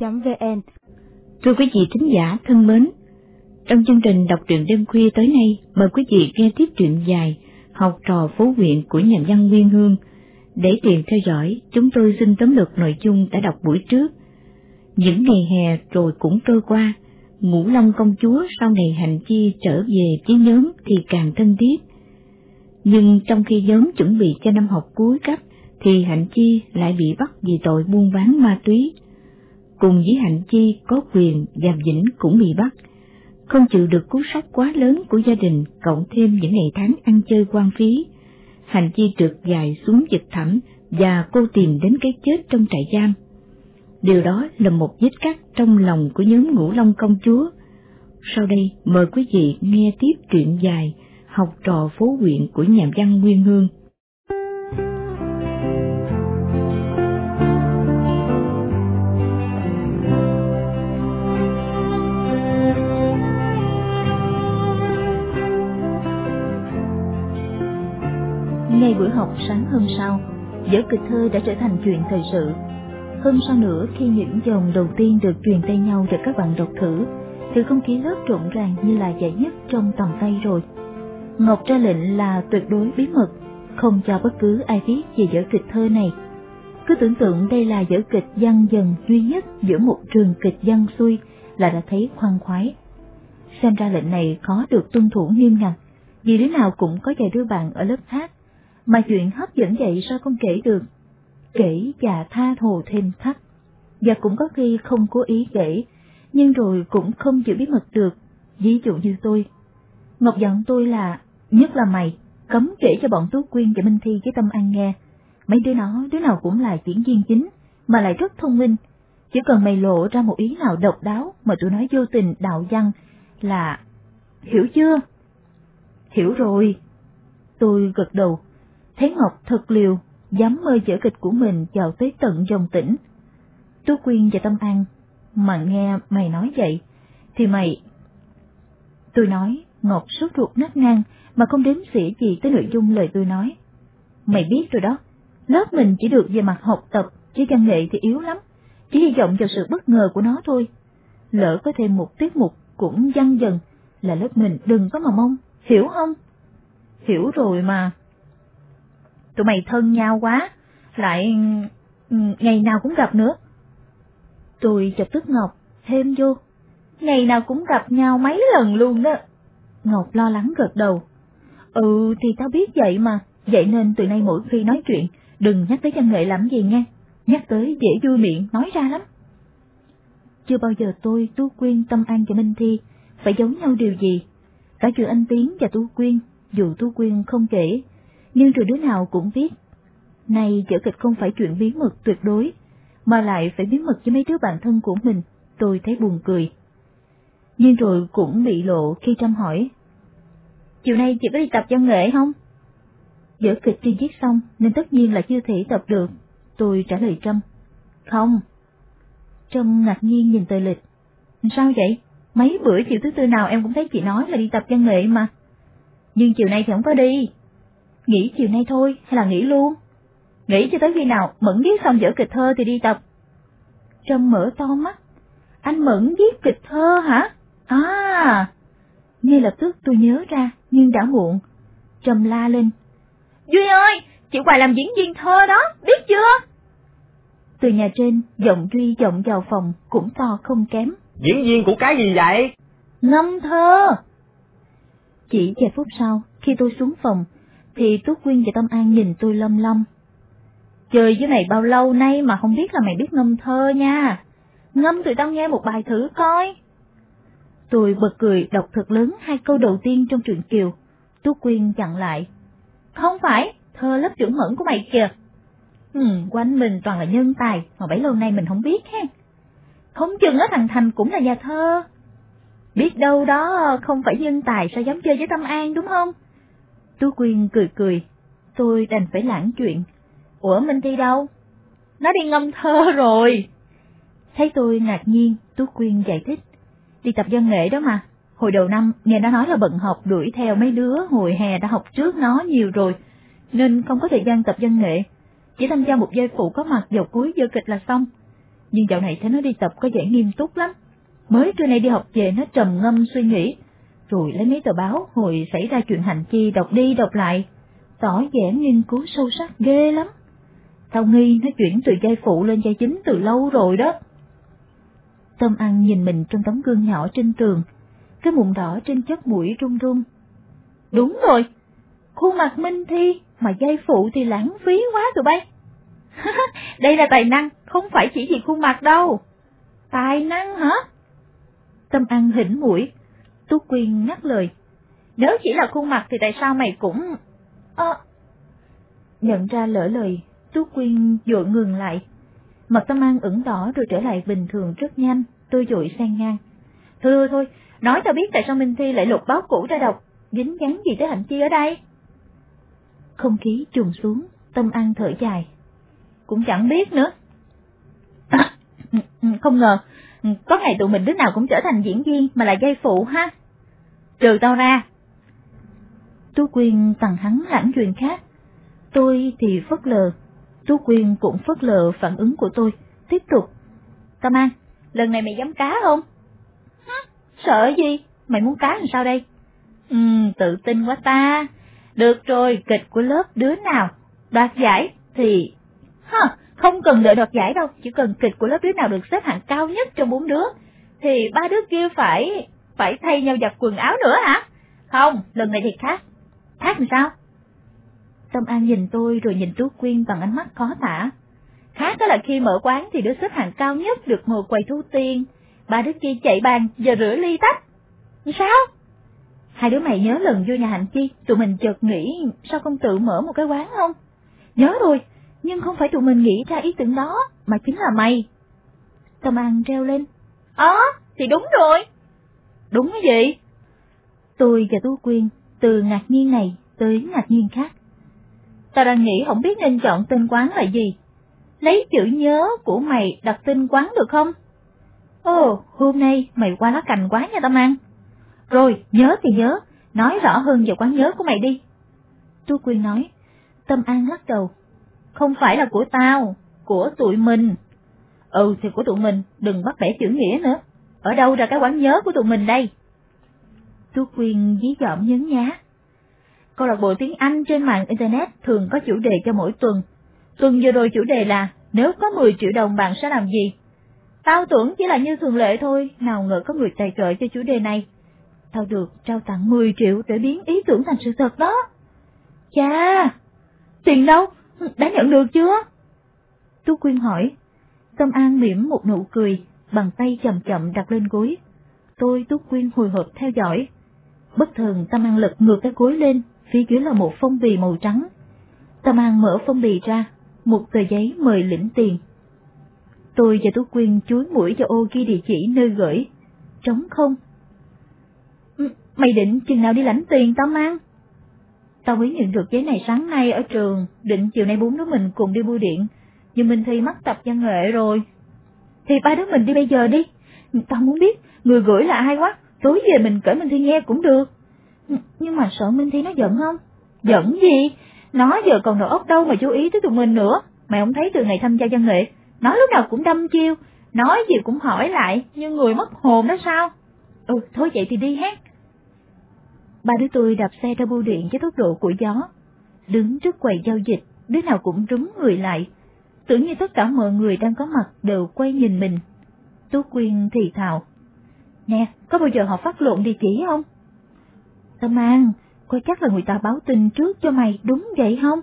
vn Thưa quý vị thính giả thân mến, trong chương trình đọc truyện đêm khuya tới nay, mời quý vị nghe tiếp truyện dài Học trò phố huyện của nhà văn Nguyên Hương. Để tiện theo dõi, chúng tôi xin tóm lược nội dung đã đọc buổi trước. Những ngày hè rồi cũng trôi qua, Ngũ Long công chúa sau ngày hành chi trở về với nhóm thì càng thân thiết. Nhưng trong khi nhóm chuẩn bị cho năm học cuối cấp, thì Hạnh Chi lại bị bắt vì tội buôn bán ma túy. Cùng với Hạnh Chi có quyền và Vĩnh cũng bị bắt. Không chịu được cú sốc quá lớn của gia đình, cộng thêm những ngày tháng ăn chơi quan phí. Hạnh Chi trượt dài xuống vực thẳm và cô tìm đến cái chết trong trại giam. Điều đó là một vết cắt trong lòng của nhóm ngũ long công chúa. Sau đây mời quý vị nghe tiếp truyện dài Học trò phố huyện của nhà văn Nguyên Hương. Ngay buổi học sáng hôm sau, vở kịch thơ đã trở thành chuyện thời sự. Hôm sau nữa khi những dòng đầu tiên được truyền tay nhau cho các bạn đọc thử, thì không khí lớp rộn ràng như là giải nhất trong tầm tay rồi. Ngọc ra lệnh là tuyệt đối bí mật, không cho bất cứ ai biết về vở kịch thơ này. Cứ tưởng tượng đây là vở kịch văn dần duy nhất giữa một trường kịch văn xuôi là đã thấy khoan khoái. Xem ra lệnh này khó được tuân thủ nghiêm ngặt, vì đứa nào cũng có vài đứa bạn ở lớp khác mà chuyện hấp dẫn vậy sao không kể được. Kể và tha hồ thêm thắt, và cũng có khi không cố ý kể, nhưng rồi cũng không giữ bí mật được, ví dụ như tôi. Ngọc dặn tôi là, nhất là mày, cấm kể cho bọn Tú Quyên và Minh Thi với Tâm An nghe. Mấy đứa nó, đứa nào cũng là diễn viên chính, mà lại rất thông minh. Chỉ cần mày lộ ra một ý nào độc đáo mà tụi nói vô tình đạo văn là... Hiểu chưa? Hiểu rồi. Tôi gật đầu thế Ngọc thật liều, dám mơ chở kịch của mình vào tới tận dòng tỉnh. Tú Quyên và Tâm An, mà nghe mày nói vậy, thì mày... Tôi nói, Ngọc sốt ruột nát ngang mà không đếm xỉa gì tới nội dung lời tôi nói. Mày biết rồi đó, lớp mình chỉ được về mặt học tập, chứ văn nghệ thì yếu lắm, chỉ hy vọng vào sự bất ngờ của nó thôi. Lỡ có thêm một tiết mục cũng văn dần, là lớp mình đừng có mà mong, hiểu không? Hiểu rồi mà tụi mày thân nhau quá, lại ừ, ngày nào cũng gặp nữa. Tôi chợt tức Ngọc, thêm vô, ngày nào cũng gặp nhau mấy lần luôn đó. Ngọc lo lắng gật đầu. Ừ thì tao biết vậy mà, vậy nên từ nay mỗi khi nói chuyện, đừng nhắc tới văn nghệ làm gì nghe, nhắc tới dễ vui miệng, nói ra lắm. Chưa bao giờ tôi, tú Quyên, Tâm An và Minh Thi phải giấu nhau điều gì. Cả chuyện anh Tiến và tú Quyên, dù tú Quyên không kể, nhưng rồi đứa nào cũng biết. Này vở kịch không phải chuyện bí mật tuyệt đối, mà lại phải bí mật với mấy đứa bạn thân của mình, tôi thấy buồn cười. Nhưng rồi cũng bị lộ khi Trâm hỏi. Chiều nay chị có đi tập văn nghệ không? Vở kịch chưa viết xong nên tất nhiên là chưa thể tập được. Tôi trả lời Trâm. Không. Trâm ngạc nhiên nhìn tờ lịch. Sao vậy? Mấy bữa chiều thứ tư nào em cũng thấy chị nói là đi tập văn nghệ mà. Nhưng chiều nay thì không có đi. Nghỉ chiều nay thôi hay là nghỉ luôn? Nghỉ cho tới khi nào Mẫn viết xong vở kịch thơ thì đi tập. Trâm mở to mắt. Anh Mẫn viết kịch thơ hả? À! Ngay lập tức tôi nhớ ra, nhưng đã muộn. Trâm la lên. Duy ơi, chị Hoài làm diễn viên thơ đó, biết chưa? Từ nhà trên, giọng Duy giọng vào phòng cũng to không kém. Diễn viên của cái gì vậy? Ngâm thơ. Chỉ vài phút sau, khi tôi xuống phòng, thì Tú Quyên và Tâm An nhìn tôi lâm lâm. Chơi với mày bao lâu nay mà không biết là mày biết ngâm thơ nha. Ngâm tụi tao nghe một bài thử coi. Tôi bật cười đọc thật lớn hai câu đầu tiên trong truyện Kiều. Tú Quyên chặn lại. Không phải, thơ lớp chuẩn mẫn của mày kìa. Ừ, quanh mình toàn là nhân tài mà bấy lâu nay mình không biết ha. Không chừng á thằng Thành cũng là nhà thơ. Biết đâu đó không phải nhân tài sao dám chơi với Tâm An đúng không? Tú Quyên cười cười, tôi đành phải lãng chuyện. Ủa Minh Thi đâu? Nó đi ngâm thơ rồi. Thấy tôi ngạc nhiên, Tú Quyên giải thích. Đi tập văn nghệ đó mà. Hồi đầu năm, nghe nó nói là bận học đuổi theo mấy đứa hồi hè đã học trước nó nhiều rồi, nên không có thời gian tập văn nghệ. Chỉ tham gia một giây phụ có mặt vào cuối giờ kịch là xong. nhưng dạo này thấy nó đi tập có vẻ nghiêm túc lắm. Mới trưa nay đi học về nó trầm ngâm suy nghĩ, rồi lấy mấy tờ báo hồi xảy ra chuyện hành chi đọc đi đọc lại, tỏ vẻ nghiên cứu sâu sắc ghê lắm. Tao nghi nó chuyển từ giai phụ lên giai chính từ lâu rồi đó. Tâm ăn nhìn mình trong tấm gương nhỏ trên tường, cái mụn đỏ trên chất mũi run run. Đúng rồi, khuôn mặt Minh Thi mà giai phụ thì lãng phí quá rồi bay. Đây là tài năng, không phải chỉ vì khuôn mặt đâu. Tài năng hả? Tâm ăn hỉnh mũi, Tú Quyên ngắt lời. Nếu chỉ là khuôn mặt thì tại sao mày cũng... Ờ... Nhận ra lỡ lời, Tú Quyên dội ngừng lại. Mặt Tâm An ửng đỏ rồi trở lại bình thường rất nhanh, tôi dội sang ngang. Thôi thôi thôi, nói tao biết tại sao Minh Thi lại lục báo cũ ra đọc, dính dáng gì tới hạnh chi ở đây? Không khí trùng xuống, Tâm An thở dài. Cũng chẳng biết nữa. Không ngờ, có ngày tụi mình đứa nào cũng trở thành diễn viên mà là gây phụ ha. Trừ tao ra. Tú Quyên tặng hắn lãnh chuyện khác. Tôi thì phớt lờ. Tú Quyên cũng phớt lờ phản ứng của tôi. Tiếp tục. Tâm An, lần này mày dám cá không? Sợ gì? Mày muốn cá làm sao đây? Ừ, tự tin quá ta. Được rồi, kịch của lớp đứa nào đoạt giải thì... Hả, không cần đợi đoạt giải đâu, chỉ cần kịch của lớp đứa nào được xếp hạng cao nhất trong bốn đứa, thì ba đứa kia phải phải thay nhau giặt quần áo nữa hả? Không, lần này thì khác. Khác làm sao? Tâm An nhìn tôi rồi nhìn Tú Quyên bằng ánh mắt khó tả. Khác đó là khi mở quán thì đứa xếp hạng cao nhất được ngồi quầy thu tiền, ba đứa kia chạy bàn giờ rửa ly tách. Sao? Hai đứa mày nhớ lần vô nhà Hạnh Chi, tụi mình chợt nghĩ sao không tự mở một cái quán không? Nhớ rồi, nhưng không phải tụi mình nghĩ ra ý tưởng đó, mà chính là mày. Tâm An reo lên. Ờ, thì đúng rồi. Đúng cái gì? Tôi và Tú Quyên từ ngạc nhiên này tới ngạc nhiên khác. Tao đang nghĩ không biết nên chọn tên quán là gì. Lấy chữ nhớ của mày đặt tên quán được không? Ồ, hôm nay mày qua lá cành quá nha Tâm An. Rồi, nhớ thì nhớ, nói rõ hơn về quán nhớ của mày đi. Tú Quyên nói, Tâm An lắc đầu. Không phải là của tao, của tụi mình. Ừ thì của tụi mình, đừng bắt bẻ chữ nghĩa nữa. Ở đâu ra cái quán nhớ của tụi mình đây? Tú Quyên dí dỏm nhấn nhá. Câu lạc bộ tiếng Anh trên mạng Internet thường có chủ đề cho mỗi tuần. Tuần vừa rồi chủ đề là nếu có 10 triệu đồng bạn sẽ làm gì? Tao tưởng chỉ là như thường lệ thôi, nào ngờ có người tài trợ cho chủ đề này. Tao được trao tặng 10 triệu để biến ý tưởng thành sự thật đó. Chà, tiền đâu? Đã nhận được chưa? Tú Quyên hỏi. Tâm An mỉm một nụ cười, bàn tay chậm chậm đặt lên gối. Tôi Tú Quyên hồi hộp theo dõi. Bất thường Tâm An lật ngược cái gối lên, phía dưới là một phong bì màu trắng. Tâm An mở phong bì ra, một tờ giấy mời lĩnh tiền. Tôi và Tú Quyên chuối mũi cho ô ghi địa chỉ nơi gửi. Trống không. Mày định chừng nào đi lãnh tiền Tâm An? Tao mới nhận được giấy này sáng nay ở trường, định chiều nay bốn đứa mình cùng đi bưu điện, nhưng minh thi mắc tập văn nghệ rồi. Thì ba đứa mình đi bây giờ đi. Tao muốn biết người gửi là ai quá, tối về mình kể Minh Thi nghe cũng được. Nhưng mà sợ Minh Thi nó giận không? Giận gì? Nó giờ còn đầu óc đâu mà chú ý tới tụi mình nữa. Mày không thấy từ ngày tham gia văn nghệ, nó lúc nào cũng đâm chiêu, nói gì cũng hỏi lại, như người mất hồn đó sao? Ừ, thôi vậy thì đi hát. Ba đứa tôi đạp xe ra bưu điện với tốc độ của gió. Đứng trước quầy giao dịch, đứa nào cũng rúng người lại. Tưởng như tất cả mọi người đang có mặt đều quay nhìn mình. Tú Quyên thì thào. Nè, có bao giờ họ phát lộn địa chỉ không? Tâm An, coi chắc là người ta báo tin trước cho mày đúng vậy không?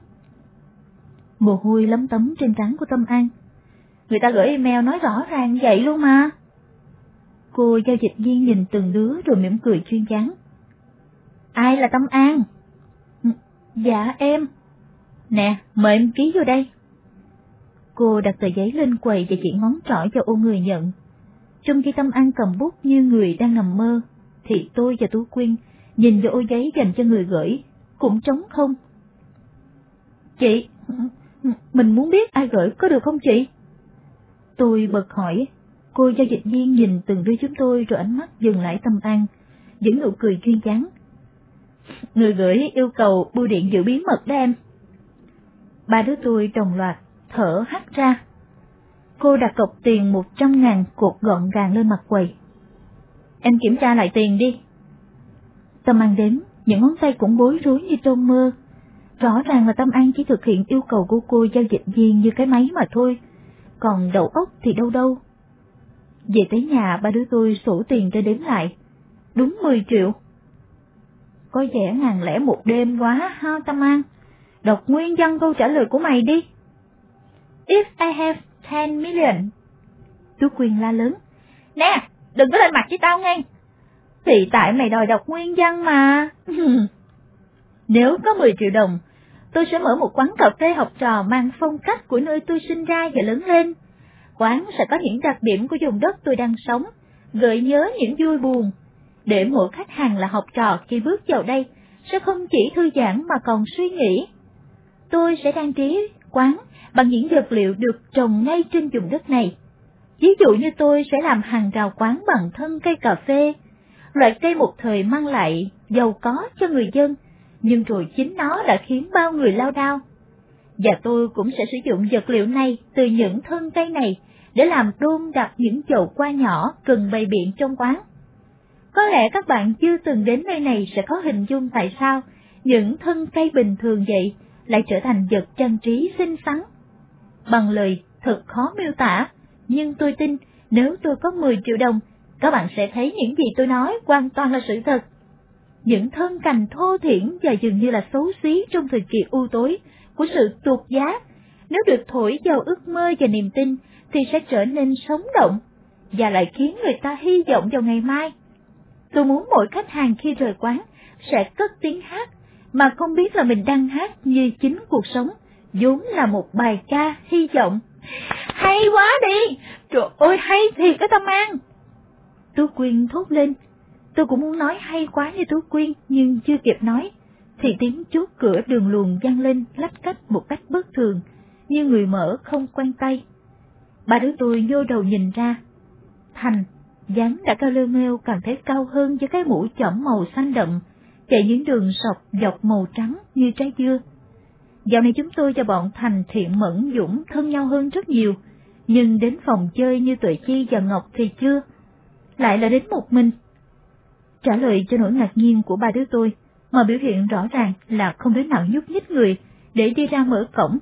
Mồ hôi lấm tấm trên trán của Tâm An. Người ta gửi email nói rõ ràng vậy luôn mà. Cô giao dịch viên nhìn từng đứa rồi mỉm cười chuyên chán. Ai là Tâm An? Ừ, dạ em. Nè, mời em ký vô đây. Cô đặt tờ giấy lên quầy và chỉ ngón trỏ cho ô người nhận. Trong khi Tâm An cầm bút như người đang nằm mơ, thì tôi và Tú Quyên nhìn vào ô giấy dành cho người gửi, cũng trống không. Chị, mình muốn biết ai gửi có được không chị? Tôi bật hỏi, cô giao dịch viên nhìn từng đứa chúng tôi rồi ánh mắt dừng lại Tâm An, những nụ cười duyên dáng. Người gửi yêu cầu bưu điện giữ bí mật đó em. Ba đứa tôi đồng loạt thở hắt ra. Cô đặt cọc tiền một trăm ngàn cuộc gọn gàng lên mặt quầy. Em kiểm tra lại tiền đi. Tâm An đến, những ngón tay cũng bối rối như trong mơ. Rõ ràng là Tâm An chỉ thực hiện yêu cầu của cô giao dịch viên như cái máy mà thôi, còn đầu óc thì đâu đâu. Về tới nhà ba đứa tôi sổ tiền ra đếm lại, đúng 10 triệu. Có vẻ ngàn lẻ một đêm quá ha Tâm An, đọc nguyên văn câu trả lời của mày đi. If I have 10 million. Tú Quyên la lớn. Nè, đừng có lên mặt với tao nghe. Thì tại mày đòi đọc nguyên văn mà. Nếu có 10 triệu đồng, tôi sẽ mở một quán cà phê học trò mang phong cách của nơi tôi sinh ra và lớn lên. Quán sẽ có những đặc điểm của vùng đất tôi đang sống, gợi nhớ những vui buồn, để mỗi khách hàng là học trò khi bước vào đây sẽ không chỉ thư giãn mà còn suy nghĩ. Tôi sẽ trang trí quán bằng những vật liệu được trồng ngay trên vùng đất này. Ví dụ như tôi sẽ làm hàng rào quán bằng thân cây cà phê, loại cây một thời mang lại giàu có cho người dân, nhưng rồi chính nó đã khiến bao người lao đao. Và tôi cũng sẽ sử dụng vật liệu này từ những thân cây này để làm đôn đặt những chậu hoa nhỏ cần bày biện trong quán. Có lẽ các bạn chưa từng đến nơi này sẽ có hình dung tại sao những thân cây bình thường vậy lại trở thành vật trang trí xinh xắn. Bằng lời thật khó miêu tả, nhưng tôi tin nếu tôi có 10 triệu đồng, các bạn sẽ thấy những gì tôi nói hoàn toàn là sự thật. Những thân cành thô thiển và dường như là xấu xí trong thời kỳ u tối của sự tuột giá, nếu được thổi vào ước mơ và niềm tin thì sẽ trở nên sống động và lại khiến người ta hy vọng vào ngày mai. Tôi muốn mỗi khách hàng khi rời quán sẽ cất tiếng hát mà không biết là mình đang hát như chính cuộc sống, vốn là một bài ca hy vọng. Hay quá đi! Trời ơi hay thiệt cái Tâm An! Tú Quyên thốt lên. Tôi cũng muốn nói hay quá như Tú Quyên nhưng chưa kịp nói. Thì tiếng chốt cửa đường luồng vang lên lách cách một cách bất thường, như người mở không quen tay. Ba đứa tôi nhô đầu nhìn ra. Thành, dáng đã cao lơ mêu càng thấy cao hơn với cái mũ chỏm màu xanh đậm, chạy những đường sọc dọc màu trắng như trái dưa. Dạo này chúng tôi và bọn Thành Thiện Mẫn Dũng thân nhau hơn rất nhiều, nhưng đến phòng chơi như Tuệ Chi và Ngọc thì chưa. Lại là đến một mình. Trả lời cho nỗi ngạc nhiên của ba đứa tôi, mà biểu hiện rõ ràng là không đứa nào nhúc nhích người để đi ra mở cổng.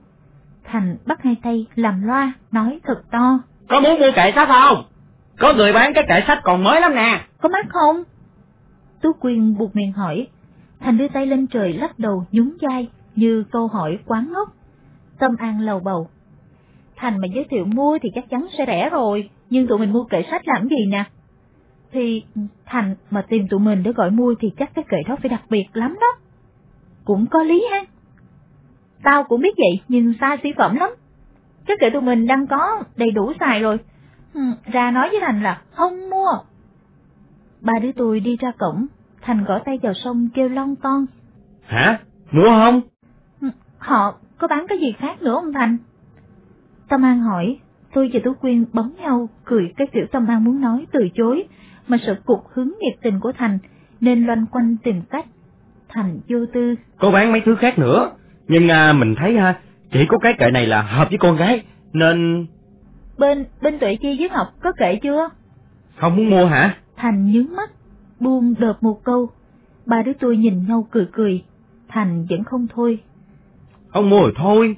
Thành bắt hai tay làm loa, nói thật to. Có muốn mua kệ sách không? Có người bán cái kệ sách còn mới lắm nè. Có mắc không? Tú Quyên buộc miệng hỏi. Thành đưa tay lên trời lắc đầu nhún vai như câu hỏi quán ngốc. Tâm An lầu bầu. Thành mà giới thiệu mua thì chắc chắn sẽ rẻ rồi, nhưng tụi mình mua kệ sách làm gì nè? Thì Thành mà tìm tụi mình để gọi mua thì chắc cái kệ đó phải đặc biệt lắm đó. Cũng có lý ha. Tao cũng biết vậy, nhưng xa xỉ phẩm lắm. Cái kệ tụi mình đang có đầy đủ xài rồi. Ừ, ra nói với Thành là không mua. Ba đứa tôi đi ra cổng, Thành gõ tay vào sông kêu lon con. Hả? Mua không? Ừ, họ có bán cái gì khác nữa không Thành? Tâm An hỏi, tôi và Tú Quyên bấm nhau, cười cái kiểu Tâm An muốn nói từ chối, mà sợ cục hứng nhiệt tình của Thành, nên loanh quanh tìm cách. Thành vô tư. Có bán mấy thứ khác nữa, nhưng à, mình thấy ha, chỉ có cái kệ này là hợp với con gái, nên... Bên, bên Tuệ Chi với Ngọc có kệ chưa? Không muốn mua hả? Thành nhướng mắt, buông đợt một câu. Ba đứa tôi nhìn nhau cười cười, Thành vẫn không thôi. Không mua rồi thôi,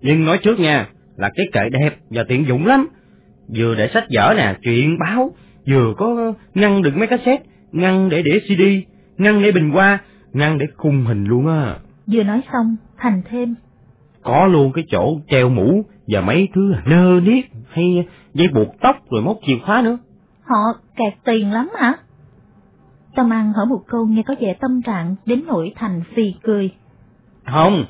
nhưng nói trước nha, là cái kệ đẹp và tiện dụng lắm. Vừa để sách vở nè, truyện, báo, vừa có ngăn đựng mấy cassette, ngăn để để CD, ngăn để bình hoa, ngăn để khung hình luôn á. Vừa nói xong, Thành thêm. Có luôn cái chỗ treo mũ và mấy thứ nơ niết hay dây buộc tóc rồi móc chìa khóa nữa. Họ kẹt tiền lắm hả? Tâm An hỏi một câu nghe có vẻ tâm trạng đến nỗi Thành phì cười. Không,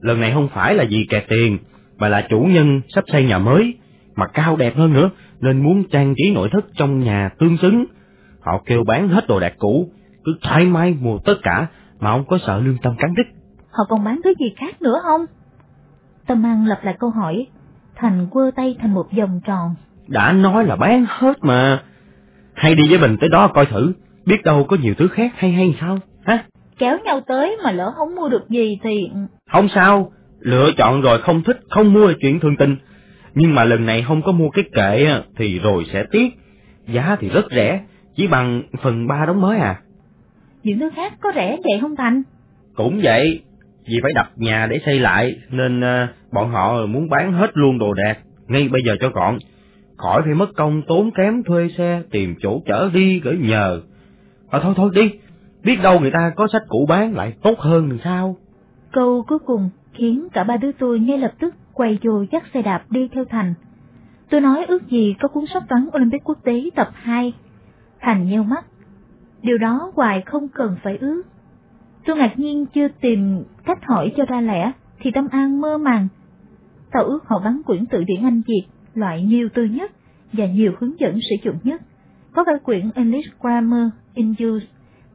lần này không phải là vì kẹt tiền, mà là chủ nhân sắp xây nhà mới, mà cao đẹp hơn nữa, nên muốn trang trí nội thất trong nhà tương xứng. Họ kêu bán hết đồ đạc cũ, cứ thoải mái mua tất cả mà không có sợ lương tâm cắn đứt. Họ còn bán thứ gì khác nữa không? Tâm An lặp lại câu hỏi, Thành quơ tay thành một vòng tròn. Đã nói là bán hết mà. Hay đi với mình tới đó coi thử, biết đâu có nhiều thứ khác hay hay sao, hả? Kéo nhau tới mà lỡ không mua được gì thì... Không sao, lựa chọn rồi không thích, không mua là chuyện thường tình. Nhưng mà lần này không có mua cái kệ thì rồi sẽ tiếc. Giá thì rất rẻ, chỉ bằng phần ba đóng mới à. Những thứ khác có rẻ vậy không Thành? Cũng vậy, vì phải đập nhà để xây lại nên ờ, bọn họ muốn bán hết luôn đồ đạc ngay bây giờ cho gọn, khỏi phải mất công tốn kém thuê xe tìm chỗ chở đi gửi nhờ. À thôi thôi đi, biết đâu người ta có sách cũ bán lại tốt hơn thì sao? Câu cuối cùng khiến cả ba đứa tôi ngay lập tức quay vô dắt xe đạp đi theo Thành. Tôi nói ước gì có cuốn sách toán Olympic quốc tế tập 2. Thành nheo mắt. Điều đó hoài không cần phải ước. Tôi ngạc nhiên chưa tìm cách hỏi cho ra lẽ, thì Tâm An mơ màng. Tao ước họ bán quyển tự điển Anh Việt, loại nhiều từ nhất và nhiều hướng dẫn sử dụng nhất. Có cả quyển English Grammar in Use,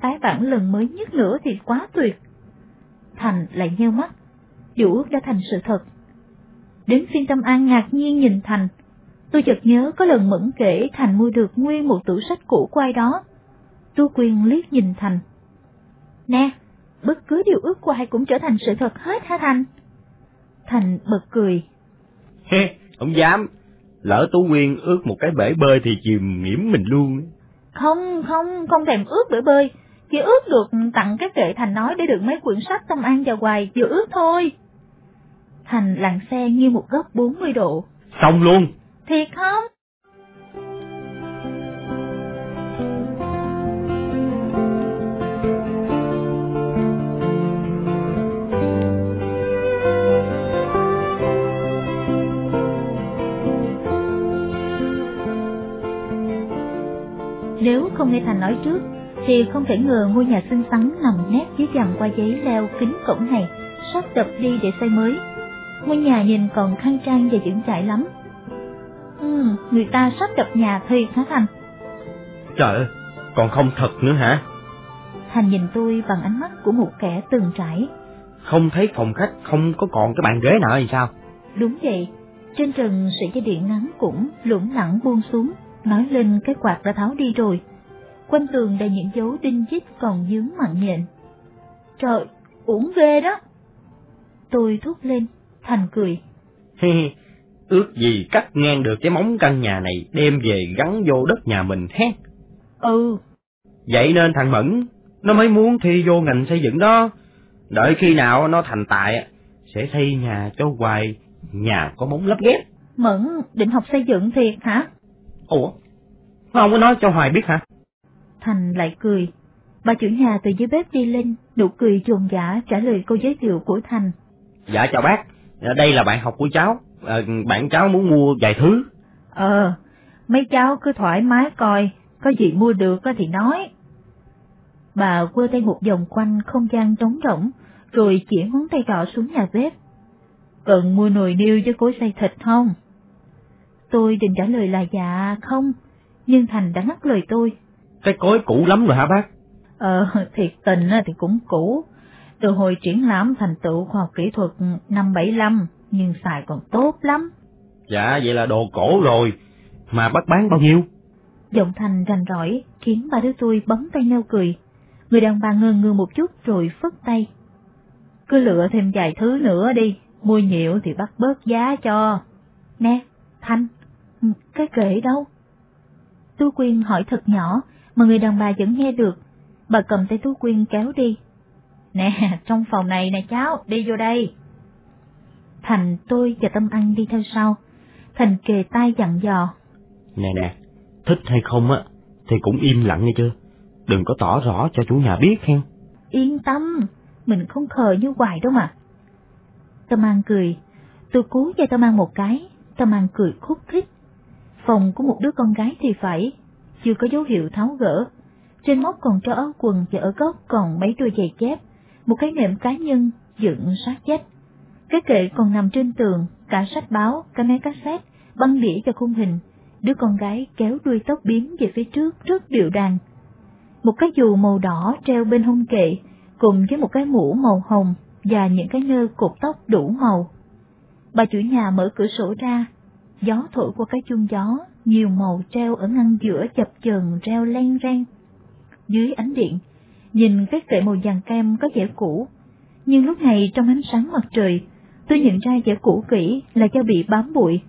tái bản lần mới nhất nữa thì quá tuyệt. Thành lại nheo mắt, dù ước đã thành sự thật. Đến phiên Tâm An ngạc nhiên nhìn Thành, tôi chợt nhớ có lần Mẫn kể Thành mua được nguyên một tủ sách cũ của ai đó. Tu Quyền liếc nhìn Thành. Nè, bất cứ điều ước của ai cũng trở thành sự thật hết hả Thành? Thành bật cười. không dám, lỡ Tú Quyên ước một cái bể bơi thì chìm nghiễm mình luôn. Không, không, không thèm ước bể bơi, chỉ ước được tặng cái kệ Thành nói để được mấy quyển sách tâm an và hoài, vừa ước thôi. Thành lặn xe nghiêng một góc 40 độ. Xong luôn. Thiệt không? Nếu không nghe Thành nói trước, thì không thể ngờ ngôi nhà xinh xắn nằm nét dưới dàn qua giấy leo kính cổng này, sắp đập đi để xây mới. Ngôi nhà nhìn còn khang trang và vững chãi lắm. Ừ, người ta sắp đập nhà thì hả Thành? Trời ơi, còn không thật nữa hả? Thành nhìn tôi bằng ánh mắt của một kẻ từng trải. Không thấy phòng khách không có còn cái bàn ghế nào hay sao? Đúng vậy, trên trần sợi dây điện ngắn cũng lủng lẳng buông xuống, nói lên cái quạt đã tháo đi rồi. Quanh tường đầy những dấu đinh chích còn dướng mặn nhện. Trời, uổng ghê đó. Tôi thúc lên, Thành cười. Ước gì cắt ngang được cái móng căn nhà này đem về gắn vô đất nhà mình hết. Ừ. Vậy nên thằng Mẫn, nó mới muốn thi vô ngành xây dựng đó. Đợi khi nào nó thành tài, sẽ xây nhà cho hoài, nhà có móng lắp ghép. Mẫn định học xây dựng thiệt hả? Ủa? Nó không có nói cho Hoài biết hả? Thành lại cười. Bà chủ nhà từ dưới bếp đi lên, nụ cười chuồn giả trả lời câu giới thiệu của Thành. Dạ chào bác, đây là bạn học của cháu, à, bạn cháu muốn mua vài thứ. Ờ, mấy cháu cứ thoải mái coi, có gì mua được thì nói. Bà quơ tay một vòng quanh không gian trống rỗng, rồi chỉ ngón tay trỏ xuống nhà bếp. Cần mua nồi niêu với cối xay thịt không? Tôi định trả lời là dạ không, nhưng Thành đã ngắt lời tôi. Cái cối cũ lắm rồi hả bác? Ờ, thiệt tình thì cũng cũ. Từ hồi triển lãm thành tựu khoa học kỹ thuật năm 75, nhưng xài còn tốt lắm. Dạ, vậy là đồ cổ rồi. Mà bác bán bao nhiêu? Giọng Thành rành rõi, khiến ba đứa tôi bấm tay nhau cười. Người đàn bà ngơ ngơ một chút rồi phất tay. Cứ lựa thêm vài thứ nữa đi, mua nhiều thì bắt bớt giá cho. Nè, Thanh, cái kệ đâu? Tú Quyên hỏi thật nhỏ, mà người đàn bà vẫn nghe được. Bà cầm tay Tú Quyên kéo đi. Nè, trong phòng này nè cháu, đi vô đây. Thành tôi và Tâm Anh đi theo sau. Thành kề tay dặn dò. Nè nè, thích hay không á, thì cũng im lặng nghe chưa? Đừng có tỏ rõ cho chủ nhà biết hen. Yên tâm, mình không khờ như hoài đâu mà. Tâm An cười, tôi cú cho Tâm An một cái, Tâm An cười khúc khích. Phòng của một đứa con gái thì phải, chưa có dấu hiệu tháo gỡ. Trên móc còn cho áo quần và ở góc còn mấy đôi giày dép, một cái nệm cá nhân dựng sát chết Cái kệ còn nằm trên tường, cả sách báo, cả máy cassette, băng đĩa cho khung hình. Đứa con gái kéo đuôi tóc biếm về phía trước rất điệu đàn. Một cái dù màu đỏ treo bên hông kệ, cùng với một cái mũ màu hồng và những cái nơ cột tóc đủ màu. Bà chủ nhà mở cửa sổ ra, gió thổi qua cái chuông gió, nhiều màu treo ở ngăn giữa chập chờn reo len ren. Dưới ánh điện, nhìn cái kệ màu vàng kem có vẻ cũ, nhưng lúc này trong ánh sáng mặt trời, tôi nhận ra vẻ cũ kỹ là do bị bám bụi.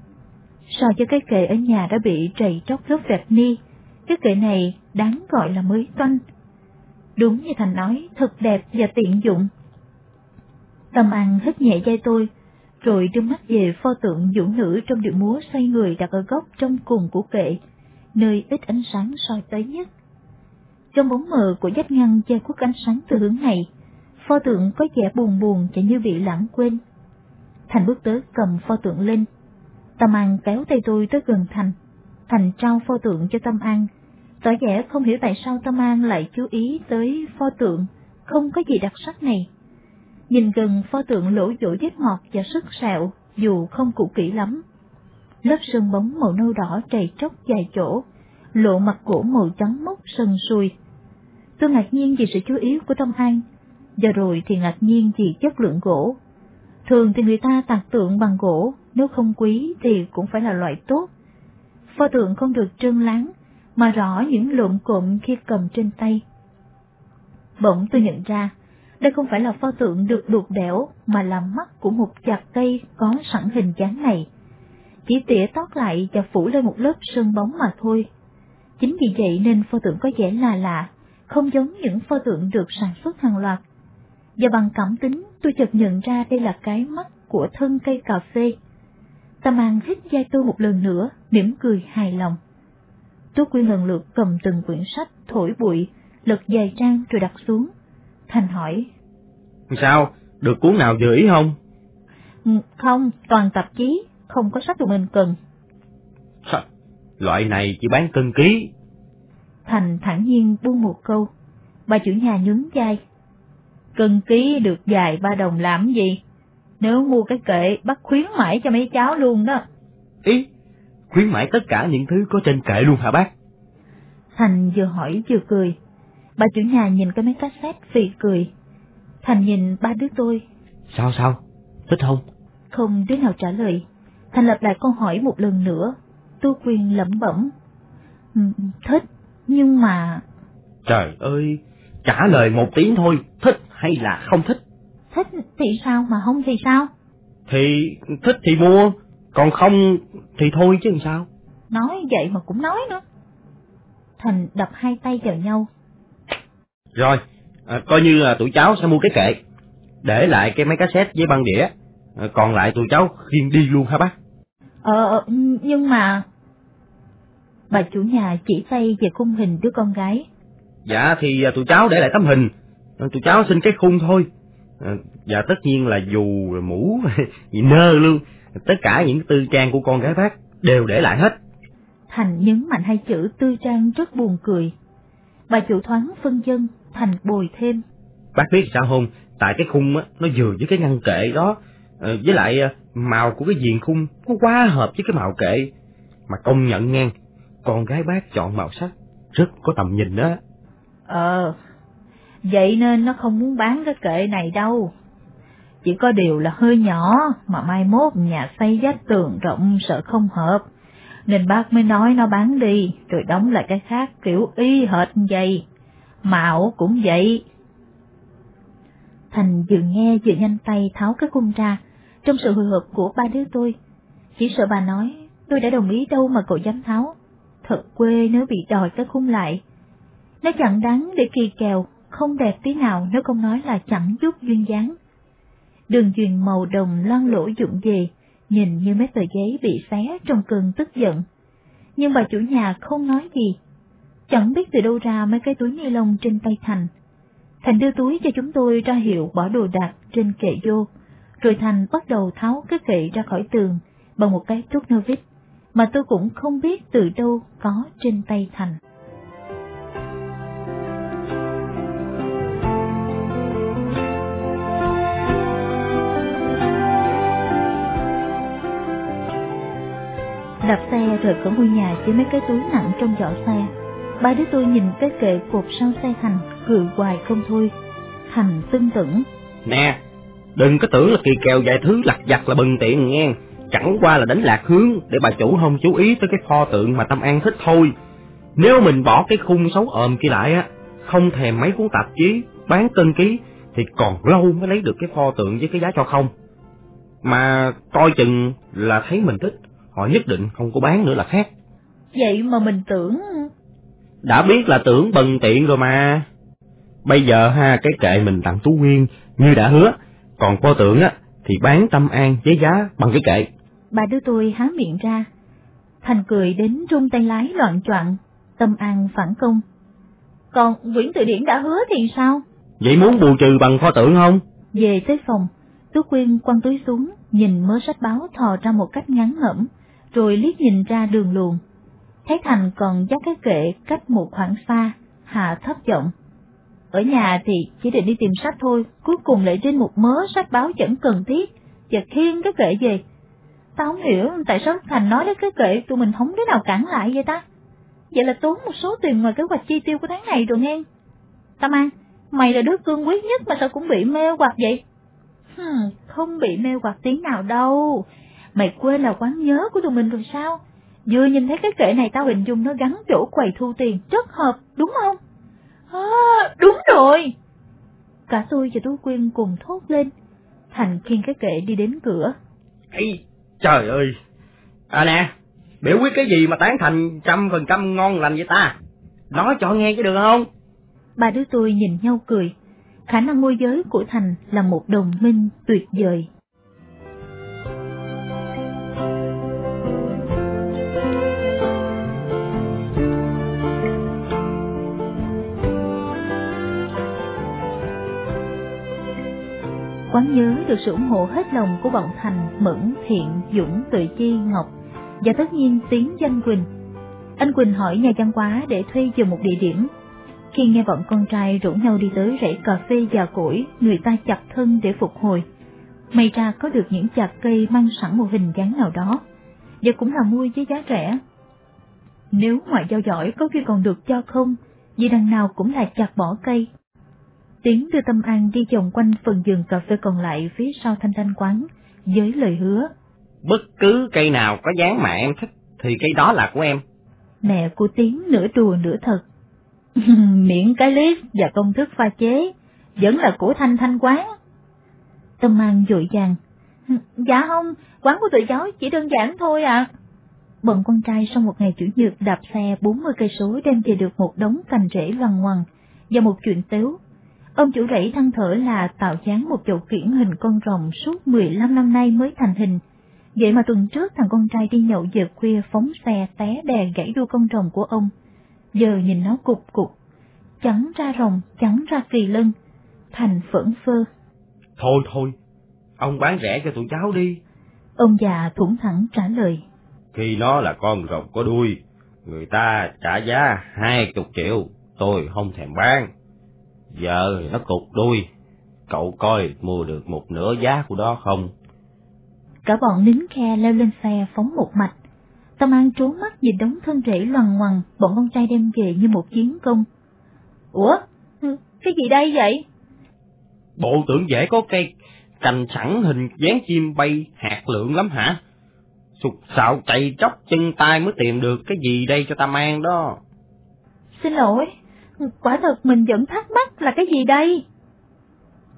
So cho cái kệ ở nhà đã bị trầy tróc lớp vẹt ni, cái kệ này đáng gọi là mới toanh. Đúng như Thành nói, thật đẹp và tiện dụng. Tâm An hít nhẹ dây tôi, rồi đưa mắt về pho tượng vũ nữ trong điệu múa xoay người đặt ở góc trong cùng của kệ, nơi ít ánh sáng soi tới nhất. Trong bóng mờ của vách ngăn che khuất ánh sáng từ hướng này, pho tượng có vẻ buồn buồn và như bị lãng quên. Thành bước tới cầm pho tượng lên. Tâm An kéo tay tôi tới gần Thành. Thành trao pho tượng cho Tâm An, tỏ vẻ không hiểu tại sao Tâm An lại chú ý tới pho tượng, không có gì đặc sắc này. Nhìn gần pho tượng lỗ chỗ vết ngọt và sức sẹo, dù không cũ kỹ lắm. Lớp sơn bóng màu nâu đỏ trầy tróc dài chỗ, lộ mặt gỗ màu trắng mốc sần sùi. Tôi ngạc nhiên vì sự chú ý của Tâm An, và rồi thì ngạc nhiên vì chất lượng gỗ. Thường thì người ta tạc tượng bằng gỗ, nếu không quý thì cũng phải là loại tốt. Pho tượng không được trơn láng, mà rõ những lộn cộm khi cầm trên tay. Bỗng tôi nhận ra, đây không phải là pho tượng được đục đẽo, mà là mắt của một chặt cây có sẵn hình dáng này. Chỉ tỉa tót lại và phủ lên một lớp sơn bóng mà thôi. Chính vì vậy nên pho tượng có vẻ là lạ, không giống những pho tượng được sản xuất hàng loạt. Và bằng cảm tính, tôi chợt nhận ra đây là cái mắt của thân cây cà phê. Tâm An hít vai tôi một lần nữa, mỉm cười hài lòng. tôi Quyên lần lượt cầm từng quyển sách, thổi bụi, lật dài trang rồi đặt xuống. Thành hỏi. Sao? Được cuốn nào vừa ý không? Ừ, không, toàn tạp chí, không có sách của mình cần. Sao? Loại này chỉ bán cân ký. Thành thẳng nhiên buông một câu. Bà chủ nhà nhún vai. Cân ký được dài ba đồng làm gì? Nếu mua cái kệ bắt khuyến mãi cho mấy cháu luôn đó. Ý, khuyến mãi tất cả những thứ có trên kệ luôn hả bác? Thành vừa hỏi vừa cười. Bà chủ nhà nhìn cái máy cassette phì cười. Thành nhìn ba đứa tôi. Sao sao? Thích không? Không đứa nào trả lời. Thành lặp lại câu hỏi một lần nữa. Tu Quyên lẩm bẩm. Ừ, thích, nhưng mà... Trời ơi, trả lời một tiếng thôi, thích hay là không thích? Thích thì sao mà không thì sao? Thì thích thì mua, còn không thì thôi chứ làm sao? Nói vậy mà cũng nói nữa. Thành đập hai tay vào nhau. Rồi, à, coi như là tụi cháu sẽ mua cái kệ, để lại cái máy cassette với băng đĩa, à, còn lại tụi cháu khiêng đi luôn hả bác? Ờ, nhưng mà... Bà chủ nhà chỉ tay về khung hình đứa con gái. Dạ thì à, tụi cháu để lại tấm hình, à, tụi cháu xin cái khung thôi. À, và tất nhiên là dù mũ gì nơ luôn, tất cả những tư trang của con gái bác đều để lại hết. Thành nhấn mạnh hai chữ tư trang rất buồn cười. Bà chủ thoáng phân dân, Thành bồi thêm. Bác biết sao không? Tại cái khung á, nó vừa với cái ngăn kệ đó, ờ, với lại ờ, màu của cái viền khung nó quá hợp với cái màu kệ. Mà công nhận ngang, con gái bác chọn màu sắc rất có tầm nhìn đó. Ờ, vậy nên nó không muốn bán cái kệ này đâu. Chỉ có điều là hơi nhỏ, mà mai mốt nhà xây vách tường rộng sợ không hợp. Nên bác mới nói nó bán đi, rồi đóng lại cái khác kiểu y hệt vậy. Mạo cũng vậy. Thành vừa nghe vừa nhanh tay tháo cái cung ra, trong sự hồi hộp của ba đứa tôi. Chỉ sợ bà nói, tôi đã đồng ý đâu mà cậu dám tháo. Thật quê nếu bị đòi cái khung lại. Nó chẳng đáng để kỳ kèo, không đẹp tí nào nếu không nói là chẳng chút duyên dáng. Đường duyên màu đồng loan lỗ dụng về, nhìn như mấy tờ giấy bị xé trong cơn tức giận. Nhưng bà chủ nhà không nói gì, chẳng biết từ đâu ra mấy cái túi ni lông trên tay Thành. Thành đưa túi cho chúng tôi ra hiệu bỏ đồ đạc trên kệ vô, rồi Thành bắt đầu tháo cái kệ ra khỏi tường bằng một cái thuốc nơ vít, mà tôi cũng không biết từ đâu có trên tay Thành. Đạp xe rời khỏi ngôi nhà với mấy cái túi nặng trong giỏ xe. Ba đứa tôi nhìn cái kệ cột sau xe Thành, cười hoài không thôi. Thành tưng tửng. Nè, đừng có tưởng là kỳ kèo vài thứ lặt vặt là bừng tiện nghe. Chẳng qua là đánh lạc hướng để bà chủ không chú ý tới cái pho tượng mà Tâm An thích thôi. Nếu mình bỏ cái khung xấu ồm kia lại á, không thèm mấy cuốn tạp chí, bán cân ký, thì còn lâu mới lấy được cái pho tượng với cái giá cho không. Mà coi chừng là thấy mình thích, họ nhất định không có bán nữa là khác. Vậy mà mình tưởng... Đã biết là tưởng bần tiện rồi mà. Bây giờ ha, cái kệ mình tặng Tú Nguyên như đã hứa, còn pho tượng á, thì bán tâm an với giá bằng cái kệ. Bà đưa tôi há miệng ra. Thành cười đến rung tay lái loạn choạng, tâm an phản công. Còn quyển từ điển đã hứa thì sao? Vậy muốn bù trừ bằng pho tượng không? Về tới phòng, Tú Quyên quăng túi xuống, nhìn mớ sách báo thò ra một cách ngắn ngẩm, rồi liếc nhìn ra đường luồn. Thấy Thành còn dắt cái kệ cách một khoảng xa, hạ thấp giọng. Ở nhà thì chỉ định đi tìm sách thôi, cuối cùng lại trên một mớ sách báo chẳng cần thiết, và khiêng cái kệ về. Tao không hiểu tại sao Thành nói đến cái kệ tụi mình không đứa nào cản lại vậy ta? Vậy là tốn một số tiền ngoài kế hoạch chi tiêu của tháng này rồi nghe. Tâm An, mày là đứa cương quyết nhất mà sao cũng bị mê hoặc vậy? Hmm, không bị mê hoặc tiếng nào đâu. Mày quên là quán nhớ của tụi mình rồi sao? Vừa nhìn thấy cái kệ này tao hình dung nó gắn chỗ quầy thu tiền, rất hợp, đúng không? À, đúng rồi! Cả tôi và Tú Quyên cùng thốt lên. Thành khiêng cái kệ đi đến cửa. Ê, trời ơi! À nè, biểu quyết cái gì mà tán thành trăm phần trăm ngon lành vậy ta? Nói cho nghe chứ được không? Ba đứa tôi nhìn nhau cười. Khả năng môi giới của Thành là một đồng minh tuyệt vời. Quán nhớ được sự ủng hộ hết lòng của bọn Thành, Mẫn, Thiện, Dũng, Tự Chi, Ngọc và tất nhiên Tiến Danh Quỳnh. Anh Quỳnh hỏi nhà văn hóa để thuê dùm một địa điểm. Khi nghe bọn con trai rủ nhau đi tới rễ cà phê già cỗi, người ta chặt thân để phục hồi. May ra có được những chặt cây mang sẵn một hình dáng nào đó, và cũng là mua với giá rẻ. Nếu ngoại giao giỏi có khi còn được cho không, vì đằng nào cũng là chặt bỏ cây, Tiến đưa Tâm An đi vòng quanh phần vườn cà phê còn lại phía sau thanh thanh quán, với lời hứa. Bất cứ cây nào có dáng mà em thích, thì cây đó là của em. Mẹ của Tiến nửa đùa nửa thật. Miệng cái clip và công thức pha chế, vẫn là của thanh thanh quán. Tâm An dội vàng. Dạ không, quán của tụi cháu chỉ đơn giản thôi ạ. À. Bọn con trai sau một ngày chủ nhật đạp xe 40 cây số đem về được một đống cành rễ loằng ngoằng và một chuyện tếu Ông chủ rẫy thăng thở là tạo dáng một chậu kiển hình con rồng suốt 15 năm nay mới thành hình. Vậy mà tuần trước thằng con trai đi nhậu giờ khuya phóng xe té đè gãy đuôi con rồng của ông. Giờ nhìn nó cục cục, trắng ra rồng, trắng ra kỳ lân, thành phẫn phơ. Thôi thôi, ông bán rẻ cho tụi cháu đi. Ông già thủng thẳng trả lời. Khi nó là con rồng có đuôi, người ta trả giá hai chục triệu, tôi không thèm bán. Giờ nó cục đuôi, cậu coi mua được một nửa giá của đó không? Cả bọn nín khe leo lên xe phóng một mạch. Tâm An trốn mắt nhìn đống thân rễ loằng ngoằng, bọn con trai đem về như một chiến công. Ủa? Cái gì đây vậy? Bộ tưởng dễ có cây cành sẵn hình dáng chim bay hạt lượng lắm hả? Sụt sạo chạy chóc chân tay mới tìm được cái gì đây cho ta mang đó. Xin lỗi, Quả thật mình vẫn thắc mắc là cái gì đây?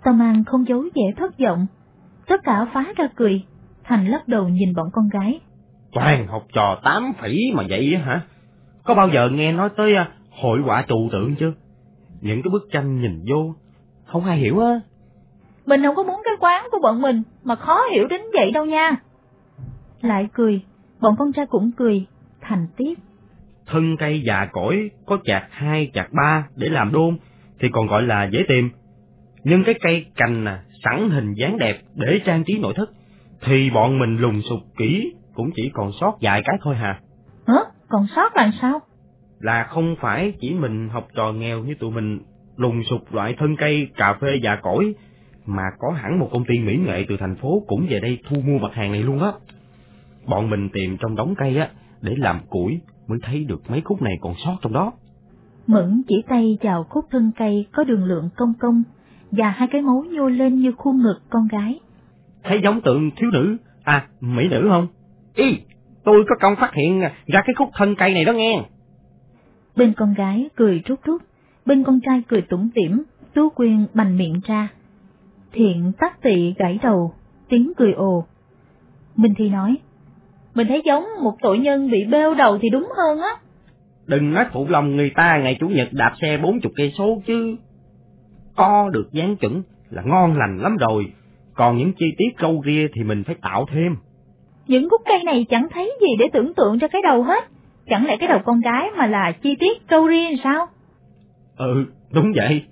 Tâm An không giấu vẻ thất vọng. Tất cả phá ra cười. Thành lắc đầu nhìn bọn con gái. Toàn học trò tám phỉ mà vậy hả? Có bao giờ nghe nói tới à, hội họa trừu tượng chưa? Những cái bức tranh nhìn vô, không ai hiểu á. Mình không có muốn cái quán của bọn mình mà khó hiểu đến vậy đâu nha. Lại cười, bọn con trai cũng cười, thành tiếp thân cây già cỗi có chạc hai chạc ba để làm đôn thì còn gọi là dễ tìm. Nhưng cái cây cành à, sẵn hình dáng đẹp để trang trí nội thất thì bọn mình lùng sục kỹ cũng chỉ còn sót vài cái thôi hà. Hả? Còn sót là sao? Là không phải chỉ mình học trò nghèo như tụi mình lùng sục loại thân cây cà phê già cỗi mà có hẳn một công ty mỹ nghệ từ thành phố cũng về đây thu mua mặt hàng này luôn đó. Bọn mình tìm trong đống cây á để làm củi mới thấy được mấy khúc này còn sót trong đó. Mẫn chỉ tay vào khúc thân cây có đường lượng công công và hai cái mấu nhô lên như khuôn ngực con gái. Thấy giống tượng thiếu nữ, à, mỹ nữ không? Ý, tôi có công phát hiện ra cái khúc thân cây này đó nghe. Bên con gái cười rút rút, bên con trai cười tủm tỉm, Tú Quyên bành miệng ra. Thiện tắt tị gãy đầu, tiếng cười ồ. Minh Thi nói, Mình thấy giống một tội nhân bị bêu đầu thì đúng hơn á. Đừng nói phụ lòng người ta ngày chủ nhật đạp xe bốn chục cây số chứ. Co được dáng chuẩn là ngon lành lắm rồi, còn những chi tiết râu ria thì mình phải tạo thêm. Những khúc cây này chẳng thấy gì để tưởng tượng cho cái đầu hết. Chẳng lẽ cái đầu con gái mà là chi tiết râu ria sao? Ừ, đúng vậy.